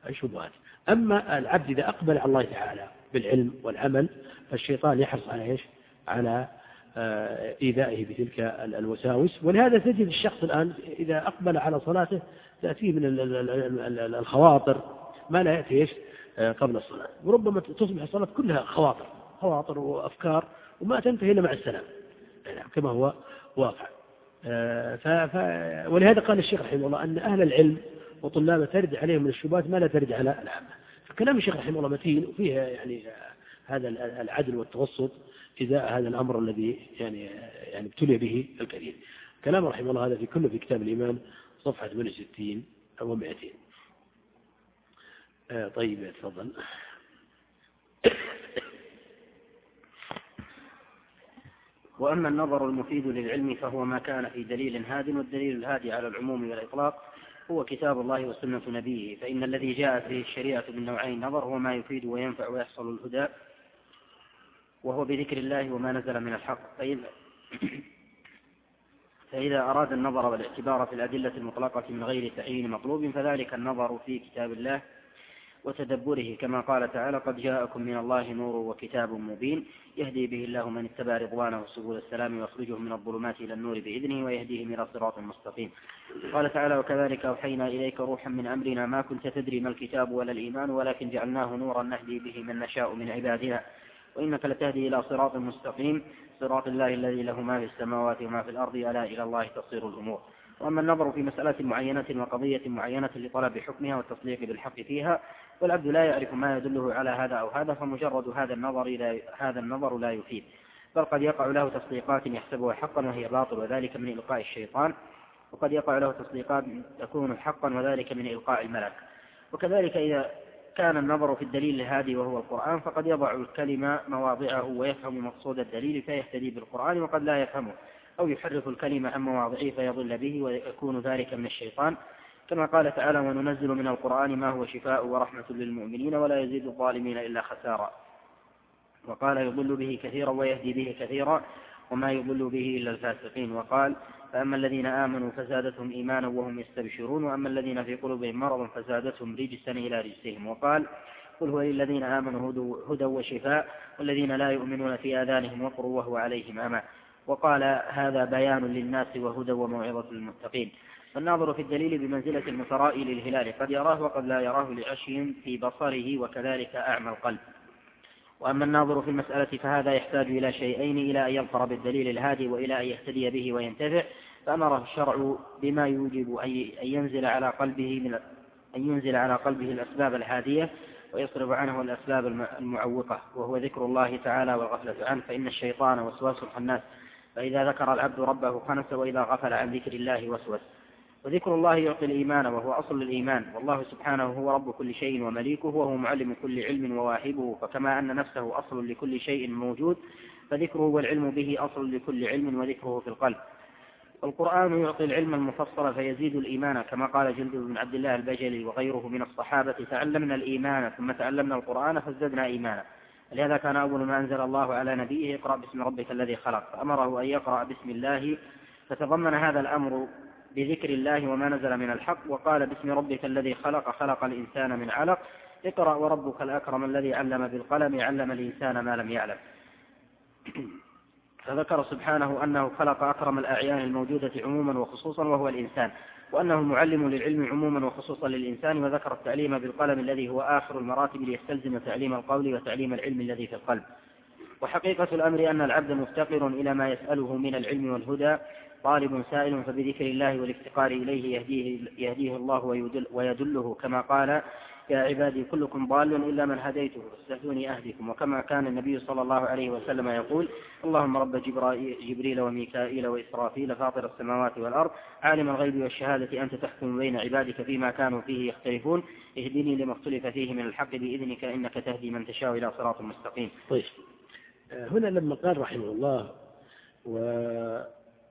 الشبهات. أما العبد إذا أقبل على الله تعالى بالعلم والعمل فالشيطان يحرص على إيش؟ على إيذائه بتلك الوساوس. ولهذا تجد الشخص الآن إذا أقبل على صلاته تأتيه من الخواطر. ما لا يأتي آه، قبل الصلاة. وربما تصبح الصلاة كلها خواطر خواطر وأفكار وما تنتهي إلا مع السلام. يعني كما هو واقع. آه، ف... ف... ولهذا قال الشيخ رحمه الله أن أهل العلم وطلابه ترد عليهم من الشبهات ما لا ترد على العامة. فكلام الشيخ رحمه الله متين وفيه يعني هذا العدل والتوسط إزاء هذا الأمر الذي يعني يعني ابتلي به الكثير. كلام رحمه الله هذا في كله في كتاب الإيمان صفحة 68 أو 200 آه طيب تفضل. وأما النظر المفيد للعلم فهو ما كان في دليل هاد والدليل الهادي على العموم والإطلاق هو كتاب الله وسنة نبيه. فإن الذي جاءت به الشريعة من نوعين نظر هو ما يفيد وينفع ويحصل الهدى. وهو بذكر الله وما نزل من الحق. فإذا, *clears throat* فإذا أراد النظر والاعتبار في الأدلة المطلقة من غير تعيين مطلوب فذلك النظر في كتاب الله وتدبره. كما قال تعالى قد جاءكم من الله نور وكتاب مبين يهدي به الله من اتبع رضوانه سبل السلام ويخرجهم من الظلمات إلى النور بإذنه ويهديهم إلى صراط مستقيم. قال تعالى وكذلك أوحينا إليك روحا من أمرنا ما كنت تدري ما الكتاب ولا الإيمان ولكن جعلناه نورا نهدي به من نشاء من عبادنا. وإنك لتهدي إلى صراط مستقيم صراط الله الذي له ما في السماوات وما في الأرض ألا إلى الله تصير الأمور. وأما النظر في مسألة معينة وقضية معينة لطلب حكمها والتصديق بالحق فيها والعبد لا يعرف ما يدله على هذا أو هذا فمجرد هذا النظر لا هذا النظر لا يفيد. بل قد يقع له تصديقات يحسبها حقا وهي باطل وذلك من إلقاء الشيطان. وقد يقع له تصديقات تكون حقا وذلك من إلقاء الملك. وكذلك إذا كان النظر في الدليل الهادي وهو القرآن فقد يضع الكلمة مواضعه ويفهم مقصود الدليل فيهتدي بالقرآن وقد لا يفهمه أو يحرف الكلمة عن مواضعه فيضل به ويكون ذلك من الشيطان. كما قال تعالى وننزل من القرآن ما هو شفاء ورحمة للمؤمنين ولا يزيد الظالمين إلا خسارا وقال يضل به كثيرا ويهدي به كثيرا وما يضل به إلا الفاسقين. وقال فأما الذين آمنوا فزادتهم إيمانا وهم يستبشرون وأما الذين في قلوبهم مرض فزادتهم رجسا إلى رجسهم. وقال قل هو للذين آمنوا هدى وشفاء والذين لا يؤمنون في آذانهم وقر وهو عليهم أمى. وقال هذا بيان للناس وهدى وموعظة للمتقين. فالناظر في الدليل بمنزلة المترائي للهلال قد يراه وقد لا يراه لعشي في بصره وكذلك أعمى القلب. وأما الناظر في المسألة فهذا يحتاج إلى شيئين إلى أن يظفر بالدليل الهادي وإلى أن يهتدي به وينتفع. فأمره الشرع بما يوجب أن ينزل على قلبه من أن ينزل على قلبه الأسباب الهادية ويصرف عنه الأسباب المعوقة وهو ذكر الله تعالى والغفلة عنه. فإن الشيطان وسواس الخناس فإذا ذكر العبد ربه خنس وإذا غفل عن ذكر الله وسوس. وذكر الله يعطي الإيمان وهو أصل الإيمان. والله سبحانه هو رب كل شيء ومليكه وهو معلم كل علم وواهبه. فكما أن نفسه أصل لكل شيء موجود فذكره والعلم به أصل لكل علم وذكره في القلب. والقرآن يعطي العلم المفصل فيزيد الإيمان كما قال جند بن عبد الله البجلي وغيره من الصحابة تعلمنا الإيمان ثم تعلمنا القرآن فازددنا إيمانا. لهذا كان أول ما أنزل الله على نبيه اقرأ باسم ربك الذي خلق. فأمره أن يقرأ باسم الله فتضمن هذا الأمر بذكر الله وما نزل من الحق وقال باسم ربك الذي خلق خلق الإنسان من علق. اقرأ وربك الأكرم الذي علم بالقلم علم الإنسان ما لم يعلم. *clears throat* فذكر سبحانه أنه خلق أكرم الأعيان الموجودة عموما وخصوصا وهو الإنسان وأنه المعلم للعلم عموما وخصوصا للإنسان وذكر التعليم بالقلم الذي هو آخر المراتب ليستلزم تعليم القول وتعليم العلم الذي في القلب. وحقيقة الأمر أن العبد مفتقر إلى ما يسأله من العلم والهدى طالب سائل فبذكر الله والافتقار إليه يهديه, يهديه الله ويدل ويدله كما قال يا عبادي كلكم ضال إلا من هديته فاستهدوني أهدكم وكما كان النبي صلى الله عليه وسلم يقول اللهم رب جبريل وميكائيل وإسرافيل فاطر السماوات والأرض عالم الغيب والشهادة أنت تحكم بين عبادك فيما كانوا فيه يختلفون اهدني لما اختلف فيه من الحق بإذنك إنك تهدي من تشاء إلى صراط مستقيم. طيب. هنا لما قال رحمه الله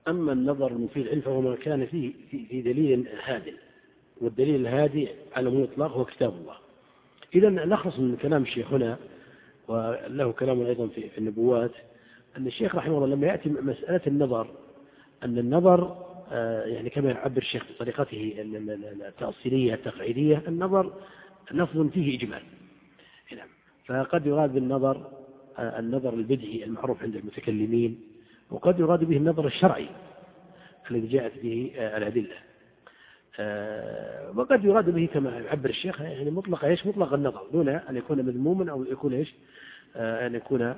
وأما النظر المفيد العلم فهو ما كان فيه في, دليل هادئ والدليل الهادي على المطلق هو كتاب الله. إذا نخلص من كلام الشيخ هنا وله كلام أيضا في, النبوات أن الشيخ رحمه الله لما يأتي مسألة النظر أن النظر آه، يعني كما يعبر الشيخ بطريقته التأصيلية التقعيدية النظر لفظ فيه إجمال. فقد يراد بالنظر آه، النظر البدعي المعروف عند المتكلمين وقد يراد به النظر الشرعي الذي جاءت به آه، الأدلة. وقد يراد به كما يعبر الشيخ يعني مطلق إيش مطلق النظر؟ دون أن يكون مذموما أو يكون إيش؟ أن يكون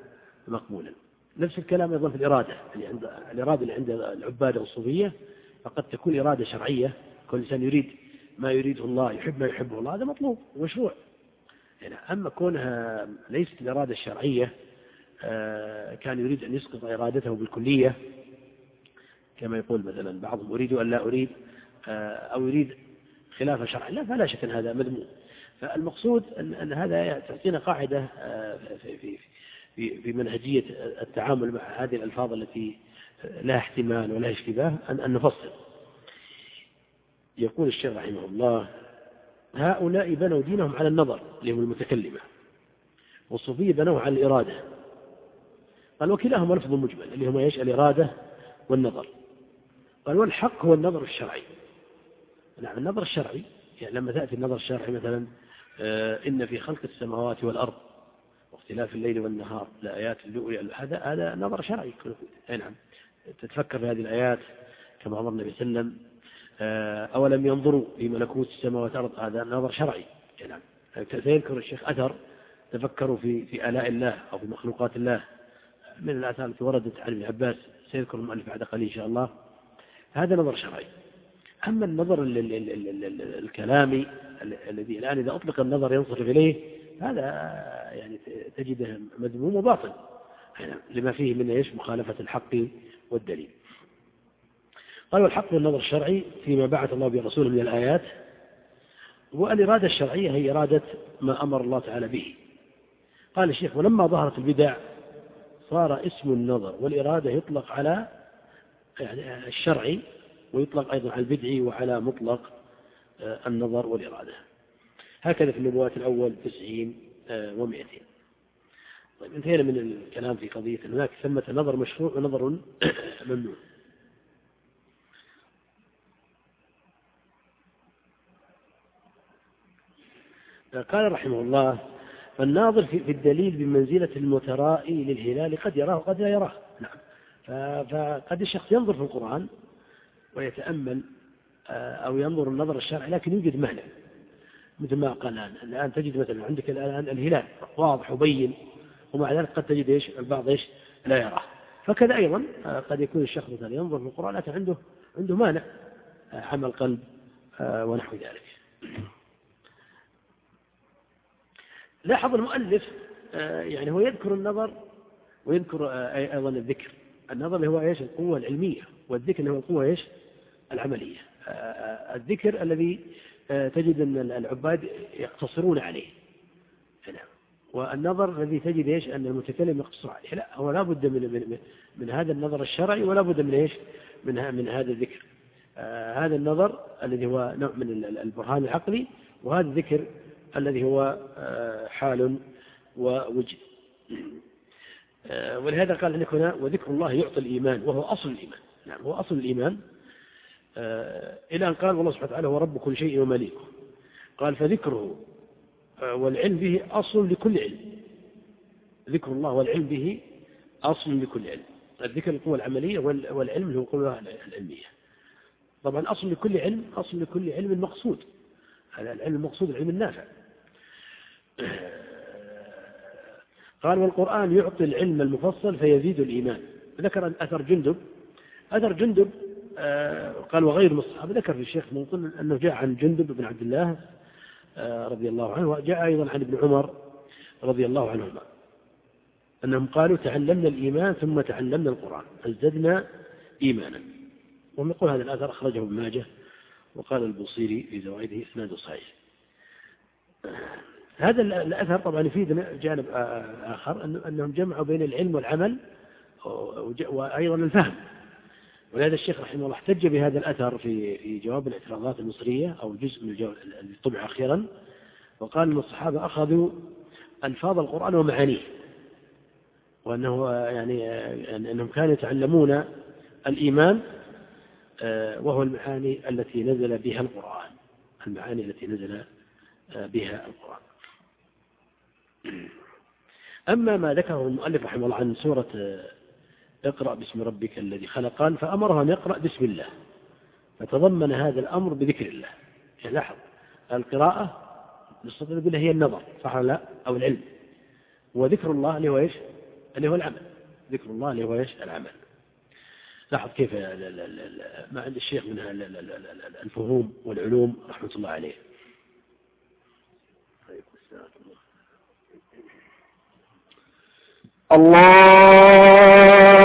مقبولا. نفس الكلام أيضا في الإرادة اللي عند الإرادة اللي عند العباده الصوفية فقد تكون إرادة شرعية. كل إنسان يريد ما يريده الله يحب ما يحبه الله هذا مطلوب ومشروع يعني أما كونها ليست الإرادة الشرعية آه، كان يريد أن يسقط إرادته بالكلية كما يقول مثلا بعضهم أريد أن لا أريد آه، أو يريد خلاف شرع الله فلا شك أن هذا مذموم. فالمقصود أن هذا تعطينا قاعدة آه، في في في في منهجية التعامل مع هذه الألفاظ التي لا احتمال ولا اشتباه أن, أن نفصل. يقول الشيخ رحمه الله هؤلاء بنوا دينهم على النظر اللي هم المتكلمة والصوفية بنوه على الإرادة. قال وكلاهما لفظ مجمل اللي هما إيش؟ الإرادة والنظر. قال والحق هو النظر الشرعي. نعم النظر الشرعي يعني لما تأتي النظر الشرعي مثلا آه، إن في خلق السماوات والأرض واختلاف الليل والنهار لآيات اللؤلؤ هذا هذا نظر شرعي. أي نعم تتفكر في هذه الآيات كما أمر النبي صلى الله عليه وسلم آه، أولم ينظروا في ملكوت السماوات والأرض؟ هذا نظر شرعي. أي نعم سيذكر الشيخ أثر تفكروا في في آلاء الله أو في مخلوقات الله. من الآثار التي وردت عن ابن عباس سيذكر المؤلف بعد قليل إن شاء الله. هذا نظر شرعي. أما النظر الكلامي الذي الآن إذا أطلق النظر ينصرف إليه هذا يعني تجده مذموم وباطل. لما فيه من إيش؟ مخالفة الحق والدليل. قال والحق والنظر الشرعي فيما بعث الله برسوله من الآيات. والإرادة الشرعية هي إرادة ما أمر الله تعالى به. قال الشيخ ولما ظهرت البدع صار اسم النظر والإرادة يطلق على يعني الشرعي ويطلق أيضا على البدعي وعلى مطلق آه، النظر والإرادة. هكذا في النبوات الأول تسعين آه، ومئتين. طيب انتهينا من الكلام في قضية هناك ثمة نظر مشروع ونظر *coughs* ممنوع. قال رحمه الله فالناظر في الدليل بمنزلة المترائي للهلال قد يراه وقد لا يراه. نعم. فقد الشخص ينظر في القرآن ويتأمل آه، أو ينظر النظر الشرعي لكن يوجد مانع مثل ما قال الآن. الآن تجد مثلا عندك الآن الهلال واضح وبين ومع ذلك قد تجد إيش؟ البعض إيش؟ لا يراه. فكذا أيضا آه، قد يكون الشخص مثلا ينظر في القرآن لكن عنده عنده مانع عمل قلب آه، ونحو ذلك. لاحظ المؤلف يعني هو يذكر النظر ويذكر أيضا الذكر. النظر اللي هو إيش؟ القوة العلمية. والذكر اللي هو القوة إيش؟ العملية. الذكر الذي آه، تجد أن العباد يقتصرون عليه. نعم والنظر الذي تجد إيش؟ أن المتكلم يقتصر عليه. لا هو لا بد من, من, من هذا النظر الشرعي ولا بد من إيش؟ من من هذا الذكر. آه هذا النظر الذي هو نوع من البرهان العقلي وهذا الذكر الذي هو آه حال ووجد آه ولهذا قال لك هنا وذكر الله يعطي الإيمان وهو أصل الإيمان. نعم هو أصل الإيمان. آه، إلى أن قال والله سبحانه وتعالى هو رب كل شيء ومليكه قال فذكره والعلم به أصل لكل علم. ذكر الله والعلم به أصل لكل علم. الذكر القوة العملية والعلم هو القوة العلمية. طبعا أصل لكل علم أصل لكل علم مقصود. العلم المقصود العلم النافع. قال والقرآن يعطي العلم المفصل فيزيد الإيمان. ذكر أثر جندب. أثر جندب آه، قال وغير من الصحابة ذكر في الشيخ منقل أنه جاء عن جندب بن عبد الله رضي الله عنه وجاء أيضا عن ابن عمر رضي الله عنهما. أنهم قالوا تعلمنا الإيمان ثم تعلمنا القرآن ازددنا إيمانا. ومن يقول هذا الأثر أخرجه ابن ماجه وقال البوصيري في زوائده إسناد صحيح. هذا الأثر طبعا يفيدنا جانب آخر أنهم جمعوا بين العلم والعمل وأيضا الفهم. ولهذا الشيخ رحمه الله احتج بهذا الأثر في جواب الاعتراضات المصرية أو جزء من الجواب الذي طبع أخيرا. وقال أن الصحابة أخذوا ألفاظ القرآن ومعانيه. وأنه يعني أنهم كانوا يتعلمون الإيمان وهو المعاني التي نزل بها القرآن. المعاني التي نزل بها القرآن. *clears throat* أما ما ذكره المؤلف رحمه الله عن سورة اقرأ باسم ربك الذي خلق قال فأمره أن يقرأ بسم الله. فتضمن هذا الأمر بذكر الله. يعني لاحظ القراءة نستطيع نقول هي النظر صح لا؟ أو العلم. وذكر الله اللي هو إيش؟ اللي هو العمل. ذكر الله اللي هو إيش؟ العمل. لاحظ كيف ما عند الشيخ من الفهوم والعلوم رحمة الله عليه. الله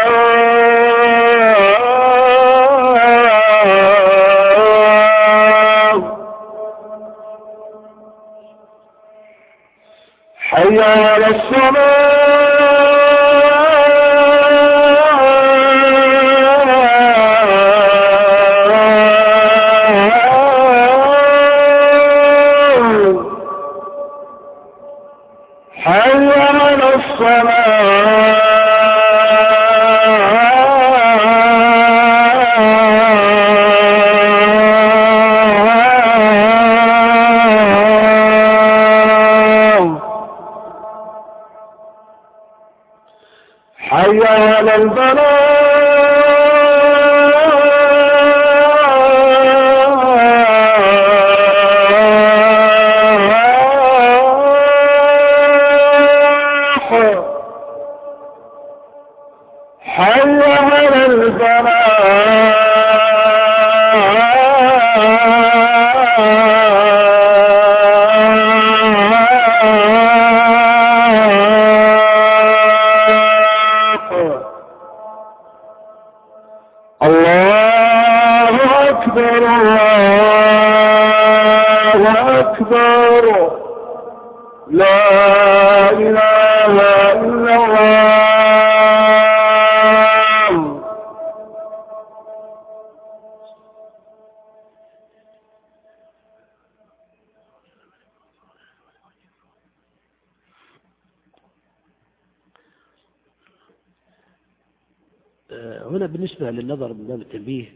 للنظر من باب التنبيه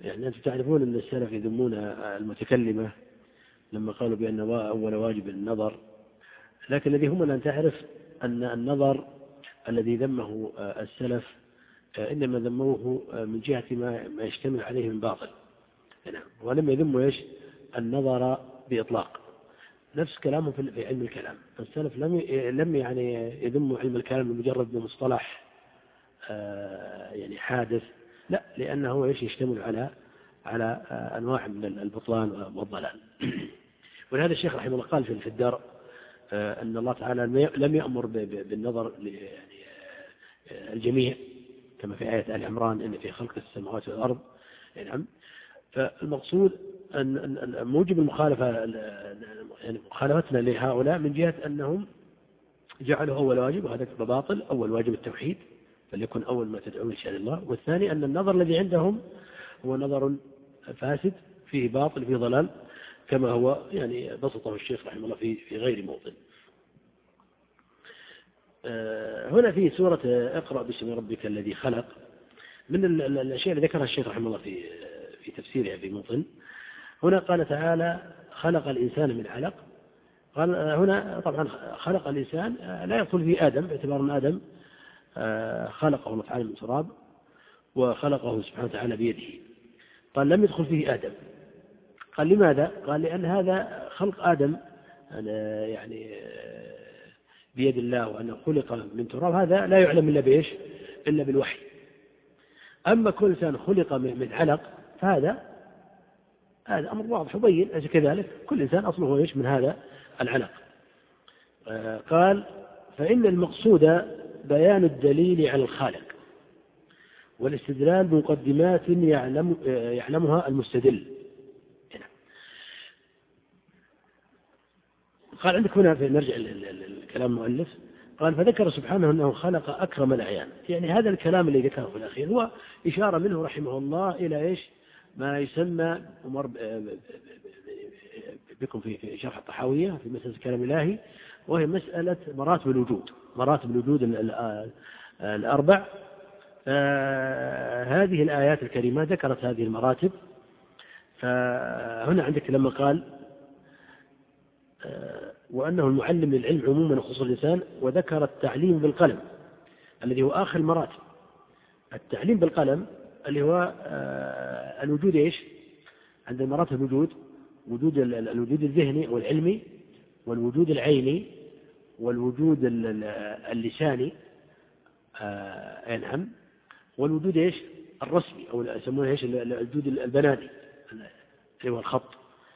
يعني أنتم تعرفون أن السلف يذمون المتكلمة لما قالوا بأن أول واجب النظر لكن الذي هم أن تعرف أن النظر الذي ذمه السلف إنما ذموه من جهة ما يشتمل عليه من باطل نعم ولم يذموا إيش؟ النظر بإطلاق. نفس كلامهم في علم الكلام. السلف لم لم يعني يذموا علم الكلام بمجرد مصطلح يعني حادث. لا لأنه إيش؟ يشتمل على على أنواع من البطلان والضلال. *clears throat* ولهذا الشيخ رحمه الله قال في الدار أن الله تعالى لم يأمر بالنظر يعني الجميع كما في آية آل عمران إن في خلق السماوات والأرض. نعم. فالمقصود أن موجب المخالفة يعني مخالفتنا لهؤلاء من جهة أنهم جعلوا أول واجب وهذا باطل أول واجب التوحيد. فليكن أول ما تدعون إن شاء الله. والثاني أن النظر الذي عندهم هو نظر فاسد فيه باطل فيه ضلال كما هو يعني بسطه الشيخ رحمه الله في في غير موطن. آه، هنا في سورة اقرأ باسم ربك الذي خلق. من الأشياء اللي ذكرها الشيخ رحمه الله في في تفسيرها في موطن. هنا قال تعالى خلق الإنسان من علق. قال هنا طبعا خلق الإنسان لا يدخل فيه آدم باعتبار أن آدم آه، خلقه الله تعالى من تراب وخلقه سبحانه وتعالى بيده. قال لم يدخل فيه آدم. قال لماذا؟ قال لأن هذا خلق آدم يعني آه، بيد الله وأنه خلق من تراب. هذا لا يعلم إلا بإيش؟ إلا بالوحي. أما كل إنسان خلق من علق فهذا هذا أمر واضح وبين أليس كذلك؟ كل إنسان أصله إيش؟ من هذا العلق. آه، قال فإن المقصود بيان الدليل على الخالق والاستدلال بمقدمات يعلم يعلمها المستدل. قال عندك هنا نرجع للكلام المؤلف. قال فذكر سبحانه أنه خلق أكرم الأعيان. يعني هذا الكلام اللي ذكره في الأخير هو إشارة منه رحمه الله إلى إيش؟ ما يسمى ومر بكم في شرح الطحاوية في مسألة الكلام الإلهي وهي مسألة مراتب الوجود مراتب الوجود الأربع. هذه الآيات الكريمة ذكرت هذه المراتب. فهنا عندك لما قال وأنه المعلم للعلم عموما وخصوص الإنسان وذكر التعليم بالقلم الذي هو آخر المراتب. التعليم بالقلم اللي هو آه، الوجود إيش؟ عند مراتب الوجود وجود الوجود الذهني والعلمي والوجود العيني والوجود اللساني آه نعم والوجود إيش؟ الرسمي أو يسمونه إيش؟ الوجود البناني اللي هو الخط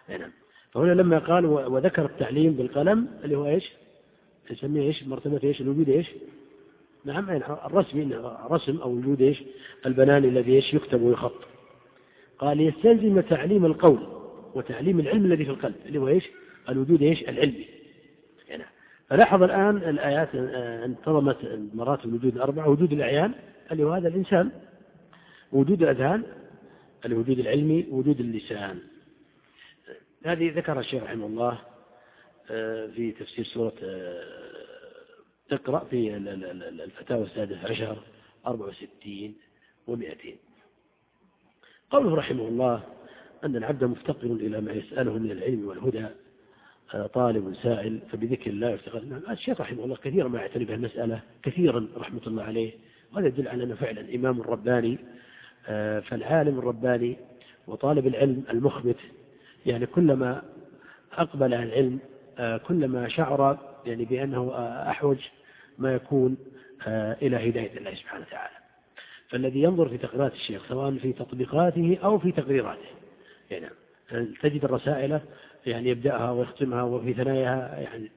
نعم فهنا لما قال وذكر التعليم بالقلم اللي هو إيش؟ يسميه إيش؟ مرتبة إيش؟ الوجود إيش؟ نعم الرسمي رسم أو وجود إيش؟ البناني الذي إيش؟ يكتب ويخط. قال يستلزم تعليم القول وتعليم العلم الذي في القلب اللي هو إيش؟ الوجود إيش؟ العلمي. فلاحظ الآن الآيات آه، انتظمت مراتب الوجود الأربعة وجود الأعيان اللي هو هذا الإنسان وجود الأذهان الوجود العلمي وجود اللسان. هذه ذكر الشيخ رحمه الله آه، في تفسير سورة آه، اقرأ في الفتاوى السادسة عشر 64 ومئتين قوله رحمه الله أن العبد مفتقر إلى ما يسأله من العلم والهدى آه، طالب سائل فبذكر الله يفتقر نعم الشيخ رحمه الله كثيرا ما يعتني بهالمسألة كثيرا رحمة الله عليه وهذا يدل على أنه فعلا إمام رباني فالعالم الرباني وطالب العلم المخبت. يعني كلما أقبل العلم آه، كلما شعر يعني بأنه آه، أحوج ما يكون آه، إلى هداية الله سبحانه وتعالى. فالذي ينظر في تقريرات الشيخ سواء في تطبيقاته أو في تقريراته. يعني تجد الرسائل يعني يبدأها ويختمها وفي ثناياها يعني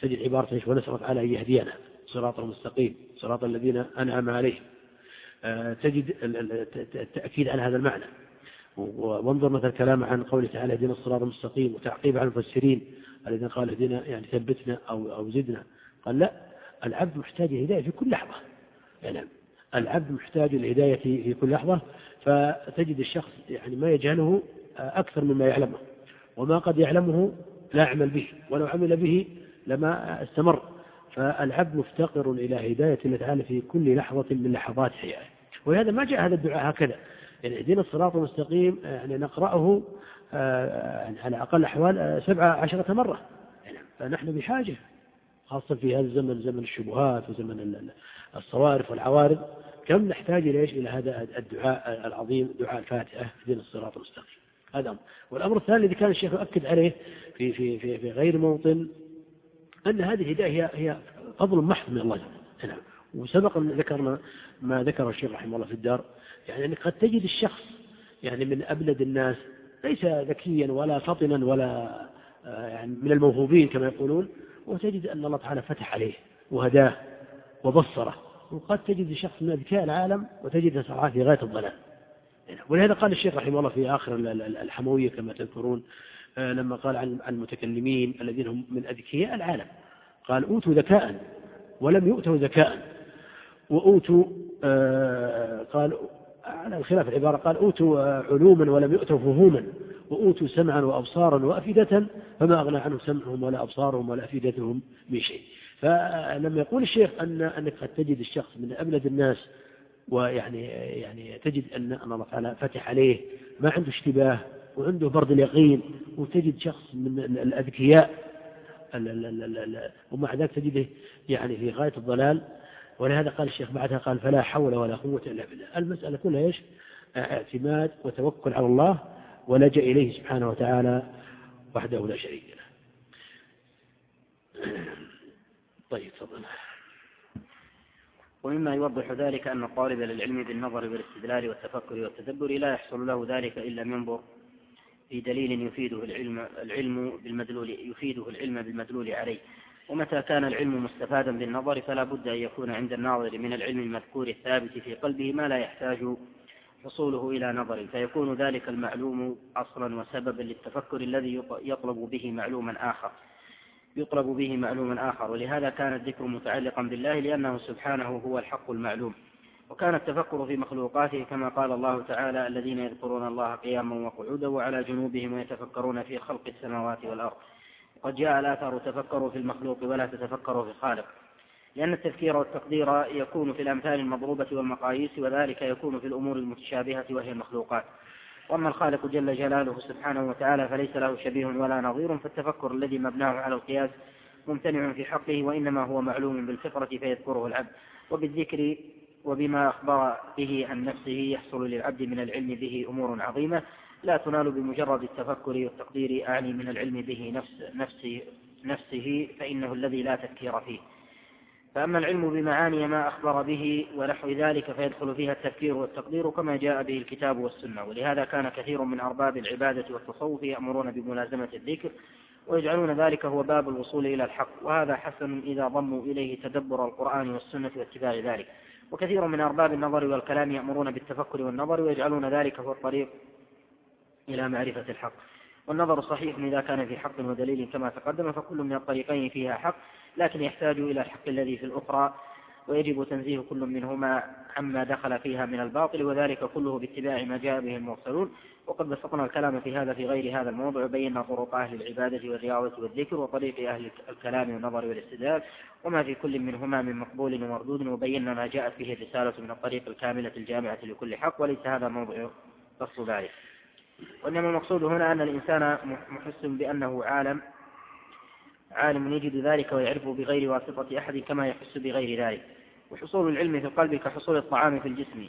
تجد عبارة ونسأل على أن يهدينا. صراط المستقيم صراط الذين أنعم عليهم. تجد التأكيد على هذا المعنى. وانظر مثلا الكلام عن قوله تعالى اهدنا الصراط المستقيم وتعقيب عن المفسرين الذين قال اهدنا يعني ثبتنا أو أو زدنا. قال لا العبد محتاج الهداية في كل لحظة. يعني العبد محتاج الهداية في كل لحظة. فتجد الشخص يعني ما يجهله أكثر مما يعلمه. وما قد يعلمه لا يعمل به ولو عمل به لما استمر. فالعبد مفتقر إلى هداية الله تعالى في كل لحظة من لحظات حياته. ولهذا ما جاء هذا الدعاء هكذا. يعني اهدنا الصراط المستقيم يعني نقرأه آه، على أقل الأحوال آه، سبعة عشرة مرة. يعني فنحن بحاجة خاصة في هذا الزمن زمن الشبهات وزمن الصوارف والعوارض. كم نحتاج إلى إلى هذا الدعاء العظيم دعاء الفاتحة اهدنا الصراط المستقيم. هذا أمر. والأمر الثاني الذي كان الشيخ يؤكد عليه في في في في غير موطن أن هذه الهداية هي هي فضل محض من الله. نعم. وسبق أن ذكرنا ما ذكر الشيخ رحمه الله في الدار يعني أنك قد تجد الشخص يعني من أبلد الناس ليس ذكيا ولا فطنا ولا آه، يعني من الموهوبين كما يقولون وتجد أن الله تعالى فتح عليه وهداه وبصره. وقد تجد شخص من أذكياء العالم وتجد صراحة في غاية الضلال. ولهذا قال الشيخ رحمه الله في آخر الحموية كما تذكرون آه، لما قال عن المتكلمين الذين هم من أذكياء العالم قال أوتوا ذكاء ولم يؤتوا ذكاء. وأوتوا آه، قال على الخلاف العبارة قال أوتوا علوما ولم يؤتوا فهوما وأوتوا سمعا وأبصارا وأفئدة فما أغنى عنهم سمعهم ولا أبصارهم ولا أفئدتهم من شيء. فلما يقول الشيخ أن أنك قد تجد الشخص من أبلد الناس ويعني يعني تجد أن الله تعالى فتح عليه ما عنده اشتباه وعنده برد اليقين وتجد شخص من الأذكياء ومع ذلك تجده يعني في غاية الضلال. ولهذا قال الشيخ بعدها قال فلا حول ولا قوة إلا بالله. المسألة كلها إيش؟ اعتماد وتوكل على الله ولجأ إليه سبحانه وتعالى وحده لا شريك له. طيب تفضل. ومما يوضح ذلك أن الطالب للعلم بالنظر والاستدلال والتفكر والتدبر لا يحصل له ذلك إلا ينظر في دليل يفيده العلم العلم بالمدلول يفيده العلم بالمدلول عليه. ومتى كان العلم مستفادا بالنظر فلا بد أن يكون عند الناظر من العلم المذكور الثابت في قلبه ما لا يحتاج حصوله إلى نظر. فيكون ذلك المعلوم أصلا وسببا للتفكر الذي يطلب به معلوما آخر. يطلب به معلوما آخر ولهذا كان الذكر متعلقا بالله لأنه سبحانه هو الحق المعلوم. وكان التفكر في مخلوقاته كما قال الله تعالى الذين يذكرون الله قياما وقعودا وعلى جنوبهم ويتفكرون في خلق السماوات والأرض. وقد جاء الآثار تفكروا في المخلوق ولا تتفكروا في الخالق. لأن التفكير والتقدير يكون في الأمثال المضروبة والمقاييس وذلك يكون في الأمور المتشابهة وهي المخلوقات. وأما الخالق جل جلاله سبحانه وتعالى فليس له شبيه ولا نظير فالتفكر الذي مبناه على القياس ممتنع في حقه وإنما هو معلوم بالفطرة فيذكره العبد. وبالذكر وبما أخبر به عن نفسه يحصل للعبد من العلم به أمور عظيمة لا تنال بمجرد التفكر والتقدير أعني من العلم به نفس نفسه, نفسه فإنه الذي لا تفكير فيه. فأما العلم بمعاني ما أخبر به ونحو ذلك فيدخل فيها التفكير والتقدير كما جاء به الكتاب والسنة. ولهذا كان كثير من أرباب العبادة والتصوف يأمرون بملازمة الذكر ويجعلون ذلك هو باب الوصول إلى الحق. وهذا حسن إذا ضموا إليه تدبر القرآن والسنة واتباع ذلك. وكثير من أرباب النظر والكلام يأمرون بالتفكر والنظر ويجعلون ذلك هو الطريق إلى معرفة الحق. والنظر صحيح إذا كان في حق ودليل كما تقدم فكل من الطريقين فيها حق لكن يحتاج إلى الحق الذي في الأخرى ويجب تنزيه كل منهما عما دخل فيها من الباطل وذلك كله باتباع ما جاء به المرسلون. وقد بسطنا الكلام في هذا في غير هذا الموضوع وبينا طرق أهل العبادة والرياضة والذكر وطريق أهل الكلام والنظر والاستدلال وما في كل منهما من مقبول ومردود وبينا ما جاءت به الرسالة من الطريق الكاملة الجامعة لكل حق وليس هذا موضوع فصل ذلك. وإنما المقصود هنا أن الإنسان محس بأنه عالم عالم يجد ذلك ويعرفه بغير واسطة أحد كما يحس بغير ذلك. وحصول العلم في القلب كحصول الطعام في الجسم.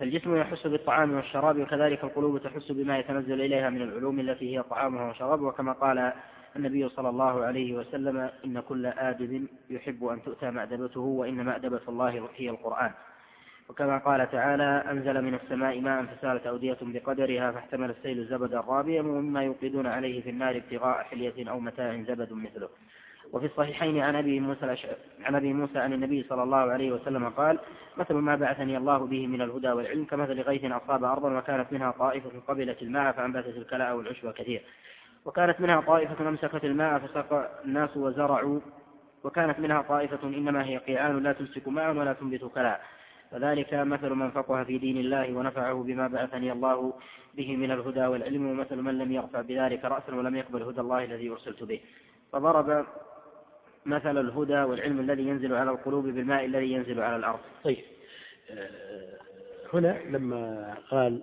فالجسم يحس بالطعام والشراب وكذلك القلوب تحس بما يتنزل إليها من العلوم التي هي طعامها وشرابها. وكما قال النبي صلى الله عليه وسلم إن كل آدب يحب أن تؤتى مأدبته وإن مأدبة الله هي القرآن. وكما قال تعالى أنزل من السماء ماء فسالت أودية بقدرها فاحتمل السيل زبدا رابيا ومما يوقدون عليه في النار ابتغاء حلية أو متاع زبد مثله. وفي الصحيحين عن أبي موسى عن أبي موسى عن النبي صلى الله عليه وسلم قال مثل ما بعثني الله به من الهدى والعلم كمثل غيث أصاب أرضا وكانت منها طائفة قبلت الماء فأنبتت الكلاء والعشب كثير. وكانت منها طائفة أمسكت الماء فسقى الناس وزرعوا وكانت منها طائفة إنما هي قيعان لا تمسك ماء ولا تنبت كلاء. فذلك مثل من فقه في دين الله ونفعه بما بعثني الله به من الهدى والعلم ومثل من لم يرفع بذلك رأسا ولم يقبل هدى الله الذي أرسلت به. فضرب مثل الهدى والعلم الذي ينزل على القلوب بالماء الذي ينزل على الأرض. طيب. هنا لما قال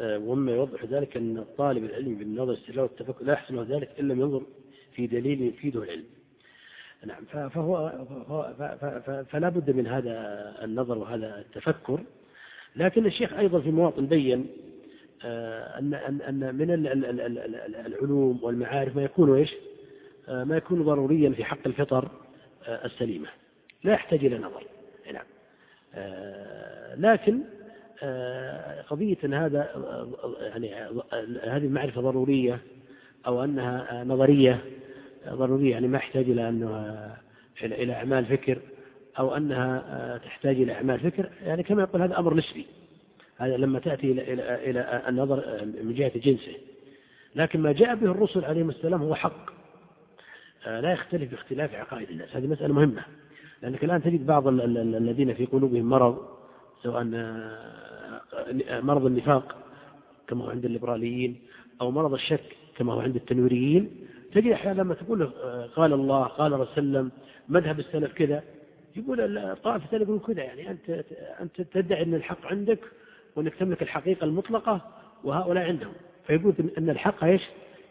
ومما يوضح ذلك أن الطالب العلم بالنظر استدلال والتفكر لا يحصل ذلك إلا لم ينظر في دليل يفيده العلم. نعم فهو, فلا بد من هذا النظر وهذا التفكر. لكن الشيخ أيضا في مواطن بين آه، أن أن من العلوم والمعارف ما يكون إيش؟ آه، ما يكون ضروريا في حق الفطر آه، السليمة. لا يحتاج إلى نظر. نعم. لكن قضية أن هذا يعني هذه المعرفة ضرورية أو أنها نظرية ضرورية يعني ما يحتاج إلى أنها إلى أعمال فكر أو أنها تحتاج إلى أعمال فكر. يعني كما يقول هذا أمر نسبي. هذا لما تأتي إلى, إلى, إلى النظر من جهة جنسه. لكن ما جاء به الرسل عليهم السلام هو حق. لا يختلف باختلاف عقائد الناس. هذه مسألة مهمة. لأنك الآن تجد بعض الذين في قلوبهم مرض سواء مرض النفاق كما هو عند الليبراليين أو مرض الشك كما هو عند التنويريين تجد أحيانا لما تقول له قال الله قال رسول وسلم مذهب السلف كذا يقول الطائفة الثانية يقول كذا يعني أنت أنت تدعي أن الحق عندك وأنك تملك الحقيقة المطلقة وهؤلاء عندهم. فيقول أن الحق إيش؟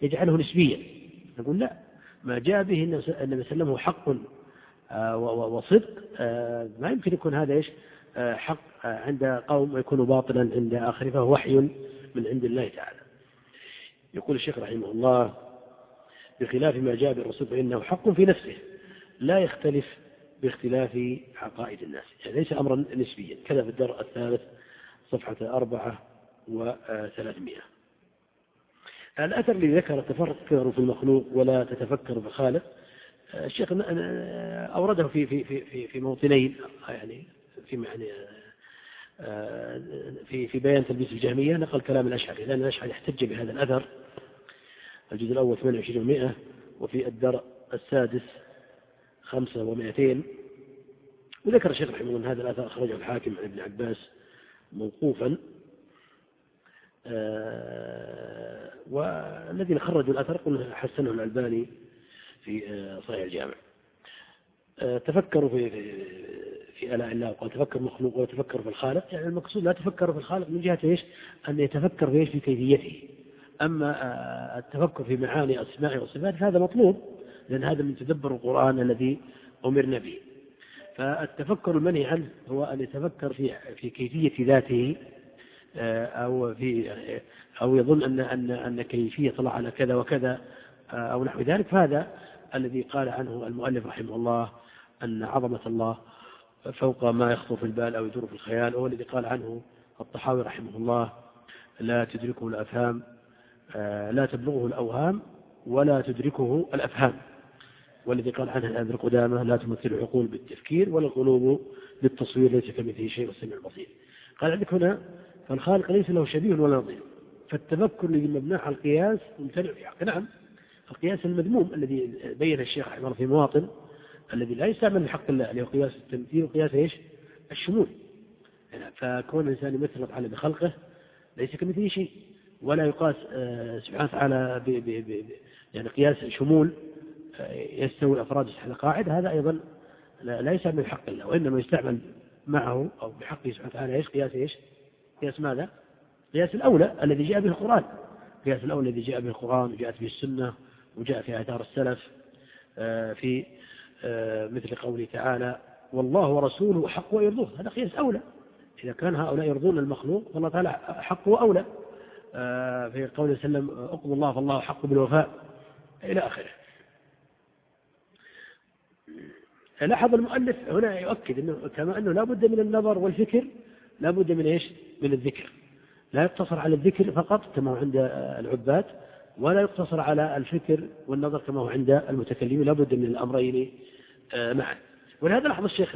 يجعله نسبيا. نقول لا ما جاء به النبي صلى الله عليه وسلم هو حق آه، وصدق آه، ما يمكن يكون هذا آه، حق عند قوم ويكون باطلا عند آخر فهو وحي من عند الله تعالى. يقول الشيخ رحمه الله بخلاف ما جاء بالرسول فإنه حق في نفسه. لا يختلف باختلاف عقائد الناس. يعني ليس أمرا نسبيا. كذا في الدرء الثالث صفحة أربعة وثلاثمائة. الأثر الذي ذكر تفكر في المخلوق ولا تتفكر في الخالق. الشيخ أورده في في في في موطنين يعني في معنى في في بيان تلبيس الجهمية نقل كلام الأشعري. لأن الأشعري احتج بهذا الأثر. الجزء الأول 28 و100 وفي الدرء السادس خمسة ومائتين. وذكر الشيخ رحمه الله هذا الأثر أخرجه الحاكم عن ابن عباس موقوفا. آه، والذين خرجوا الأثر قلنا حسنه الألباني في آه، صحيح الجامع. آه، تفكروا في في آلاء الله وقال تفكر مخلوق وتفكر في الخالق. يعني المقصود لا تفكر في الخالق من جهة إيش؟ أن يتفكر في إيش؟ في كيفيته. أما التفكر في معاني أسماء وصفات هذا مطلوب لأن هذا من تدبر القرآن الذي أمرنا به. فالتفكر المنهي عنه هو أن يتفكر في في كيفية ذاته آه، أو في أو يظن أن أن أن كيفية الله على كذا وكذا آه، أو نحو ذلك. فهذا الذي قال عنه المؤلف رحمه الله أن عظمة الله فوق ما يخطر في البال أو يدور في الخيال هو الذي قال عنه الطحاوي رحمه الله لا تدركه الأفهام آه، لا تبلغه الأوهام ولا تدركه الأفهام. والذي قال عنه ابن قدامة لا تمثل العقول بالتفكير ولا القلوب بالتصوير ليس كمثله شيء والسميع البصير. قال عندك هنا فالخالق ليس له شبيه ولا نظير. فالتفكر الذي مبناه على القياس ممتنع في حق نعم القياس المذموم الذي بين الشيخ الله في مواطن الذي لا يستعمل في حق الله اللي هو قياس التمثيل وقياس إيش؟ الشمول. يعني فكون الإنسان يمثل تعالى بخلقه ليس كمثله شيء. ولا يقاس آه، سبحانه وتعالى يعني قياس شمول آه، يستوي الأفراد تحت القاعده هذا أيضا لا يستعمل في حق الله وإنما يستعمل معه أو بحقه سبحانه وتعالى إيش؟ قياس إيش؟ قياس ماذا؟ قياس الأولى الذي جاء به القرآن قياس الأولى الذي جاء به القرآن وجاءت به السنة وجاء في آثار السلف آه، في مثل قوله تعالى والله ورسوله حق ويرضوه هذا قياس أولى إذا كان هؤلاء يرضون المخلوق فالله تعالى حق وأولى في قوله وسلم اقضوا الله فالله حق بالوفاء. إلى آخره. لاحظ المؤلف هنا يؤكد أنه كما أنه لا بد من النظر والفكر لا بد من إيش؟ من الذكر. لا يقتصر على الذكر فقط كما هو عند العباد ولا يقتصر على الفكر والنظر كما هو عند المتكلمين لا بد من الأمرين آه، معا. ولهذا لاحظ الشيخ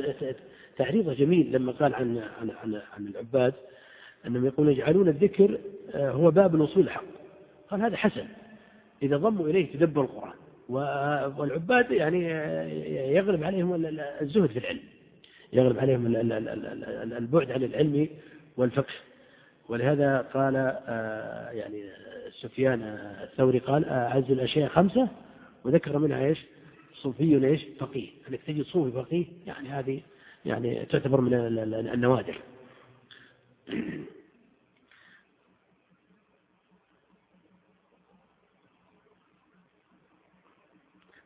تعريضه جميل لما قال عن عن عن, عن العباد أنهم يقولون يجعلون الذكر آه، هو باب الوصول الحق. قال هذا حسن. إذا ضموا إليه تدبر القرآن. والعباد يعني آه، يغلب عليهم الزهد في العلم. يغلب عليهم البعد عن العلم والفقه. ولهذا قال آه، يعني سفيان الثوري قال أعز الأشياء خمسة وذكر منها إيش؟ صوفي إيش؟ فقيه. أنك تجد صوفي فقيه يعني هذه يعني تعتبر من النوادر. *clears throat*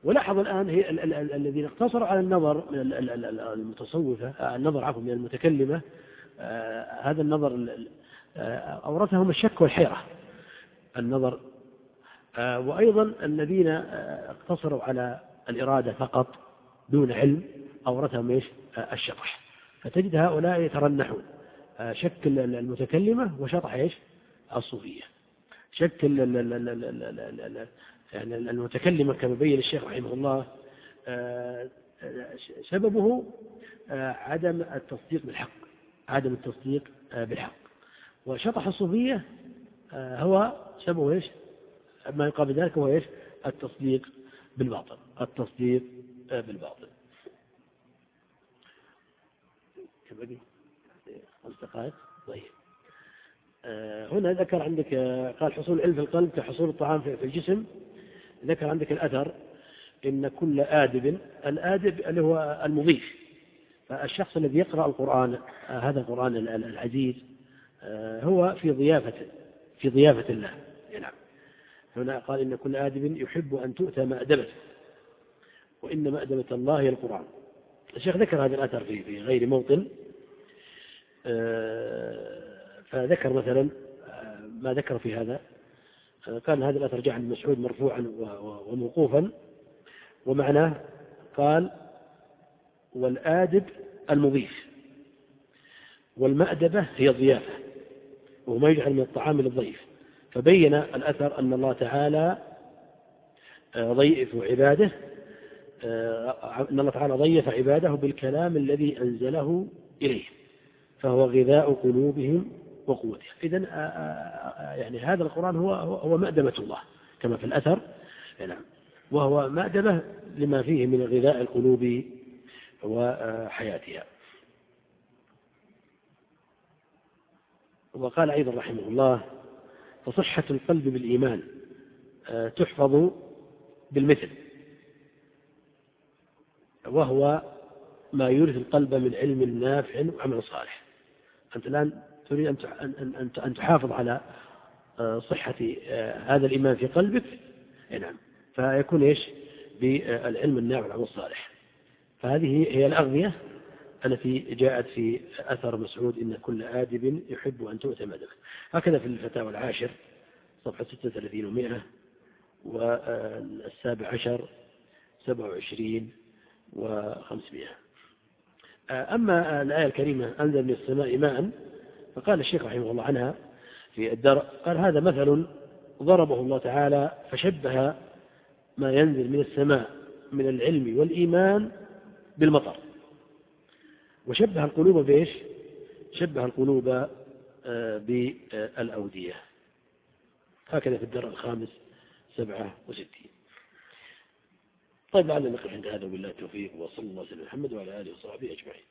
ولاحظ الآن هي الذين اقتصروا على النظر المتصوفة النظر عفوا من المتكلمة آه، هذا النظر آه، أورثهم الشك والحيرة النظر آه، وأيضا الذين اقتصروا على الإرادة فقط دون علم أورثهم إيش؟ الشطح. فتجد هؤلاء يترنحون. آه، شكل المتكلمة وشطح إيش؟ الصوفية. شكل يعني المتكلمة كما بين الشيخ رحمه الله آه، سببه عدم التصديق بالحق عدم التصديق بالحق. وشطح الصوفية هو سببه إيش؟ ما يقابل ذلك هو إيش؟ التصديق بالباطل التصديق بالباطل. كم بقي؟ خمس دقائق طيب. آه، هنا ذكر عندك آه، قال حصول العلم في القلب كحصول الطعام في الجسم. ذكر عندك الأثر إن كل آدب الآدب اللي هو المضيف. فالشخص الذي يقرأ القرآن آه، هذا القرآن العزيز هو في ضيافة في ضيافة الله. نعم. هنا قال إن كل آدب يحب أن تؤتى مأدبته وإن مأدبة الله هي القرآن. الشيخ ذكر هذا الأثر في غير موطن. آه، فذكر مثلا آه، ما ذكر في هذا. آه، قال هذا الأثر جاء عن مسعود مرفوعا وموقوفا ومعناه قال والآدب المضيف والمأدبة هي الضيافة وهو ما يجعل من الطعام للضيف فبين الأثر أن الله تعالى ضيف عباده أن الله تعالى ضيف عباده بالكلام الذي أنزله إليه. فهو غذاء قلوبهم وقوتها إذا يعني هذا القرآن هو هو مأدبة الله كما في الأثر. نعم. وهو مأدبة لما فيه من غذاء القلوب وحياتها. وقال أيضا رحمه الله فصحة القلب بالإيمان تحفظ بالمثل. وهو ما يورث القلب من علم نافع وعمل صالح. أنت الآن تريد أن أن أن تحافظ على آه، صحة آه، هذا الإيمان في قلبك. نعم. فيكون إيش؟ بالعلم النافع والعمل الصالح. فهذه هي الأغذية التي جاءت في أثر مسعود إن كل آدب يحب أن تؤتى مدبه هكذا في الفتاوى العاشر صفحة 36 و100 والسابع عشر 27 و500 أما الآية الكريمة أنزل من السماء ماء فقال الشيخ رحمه الله عنها في الدرء قال هذا مثل ضربه الله تعالى فشبه ما ينزل من السماء من العلم والإيمان بالمطر. وشبه القلوب بإيش؟ شبه القلوب آه، بالأودية. هكذا في الدرء الخامس سبعة وستين. طيب لعلنا نقف عند هذا وبالله التوفيق وصلى الله وسلم محمد وعلى آله وصحبه أجمعين.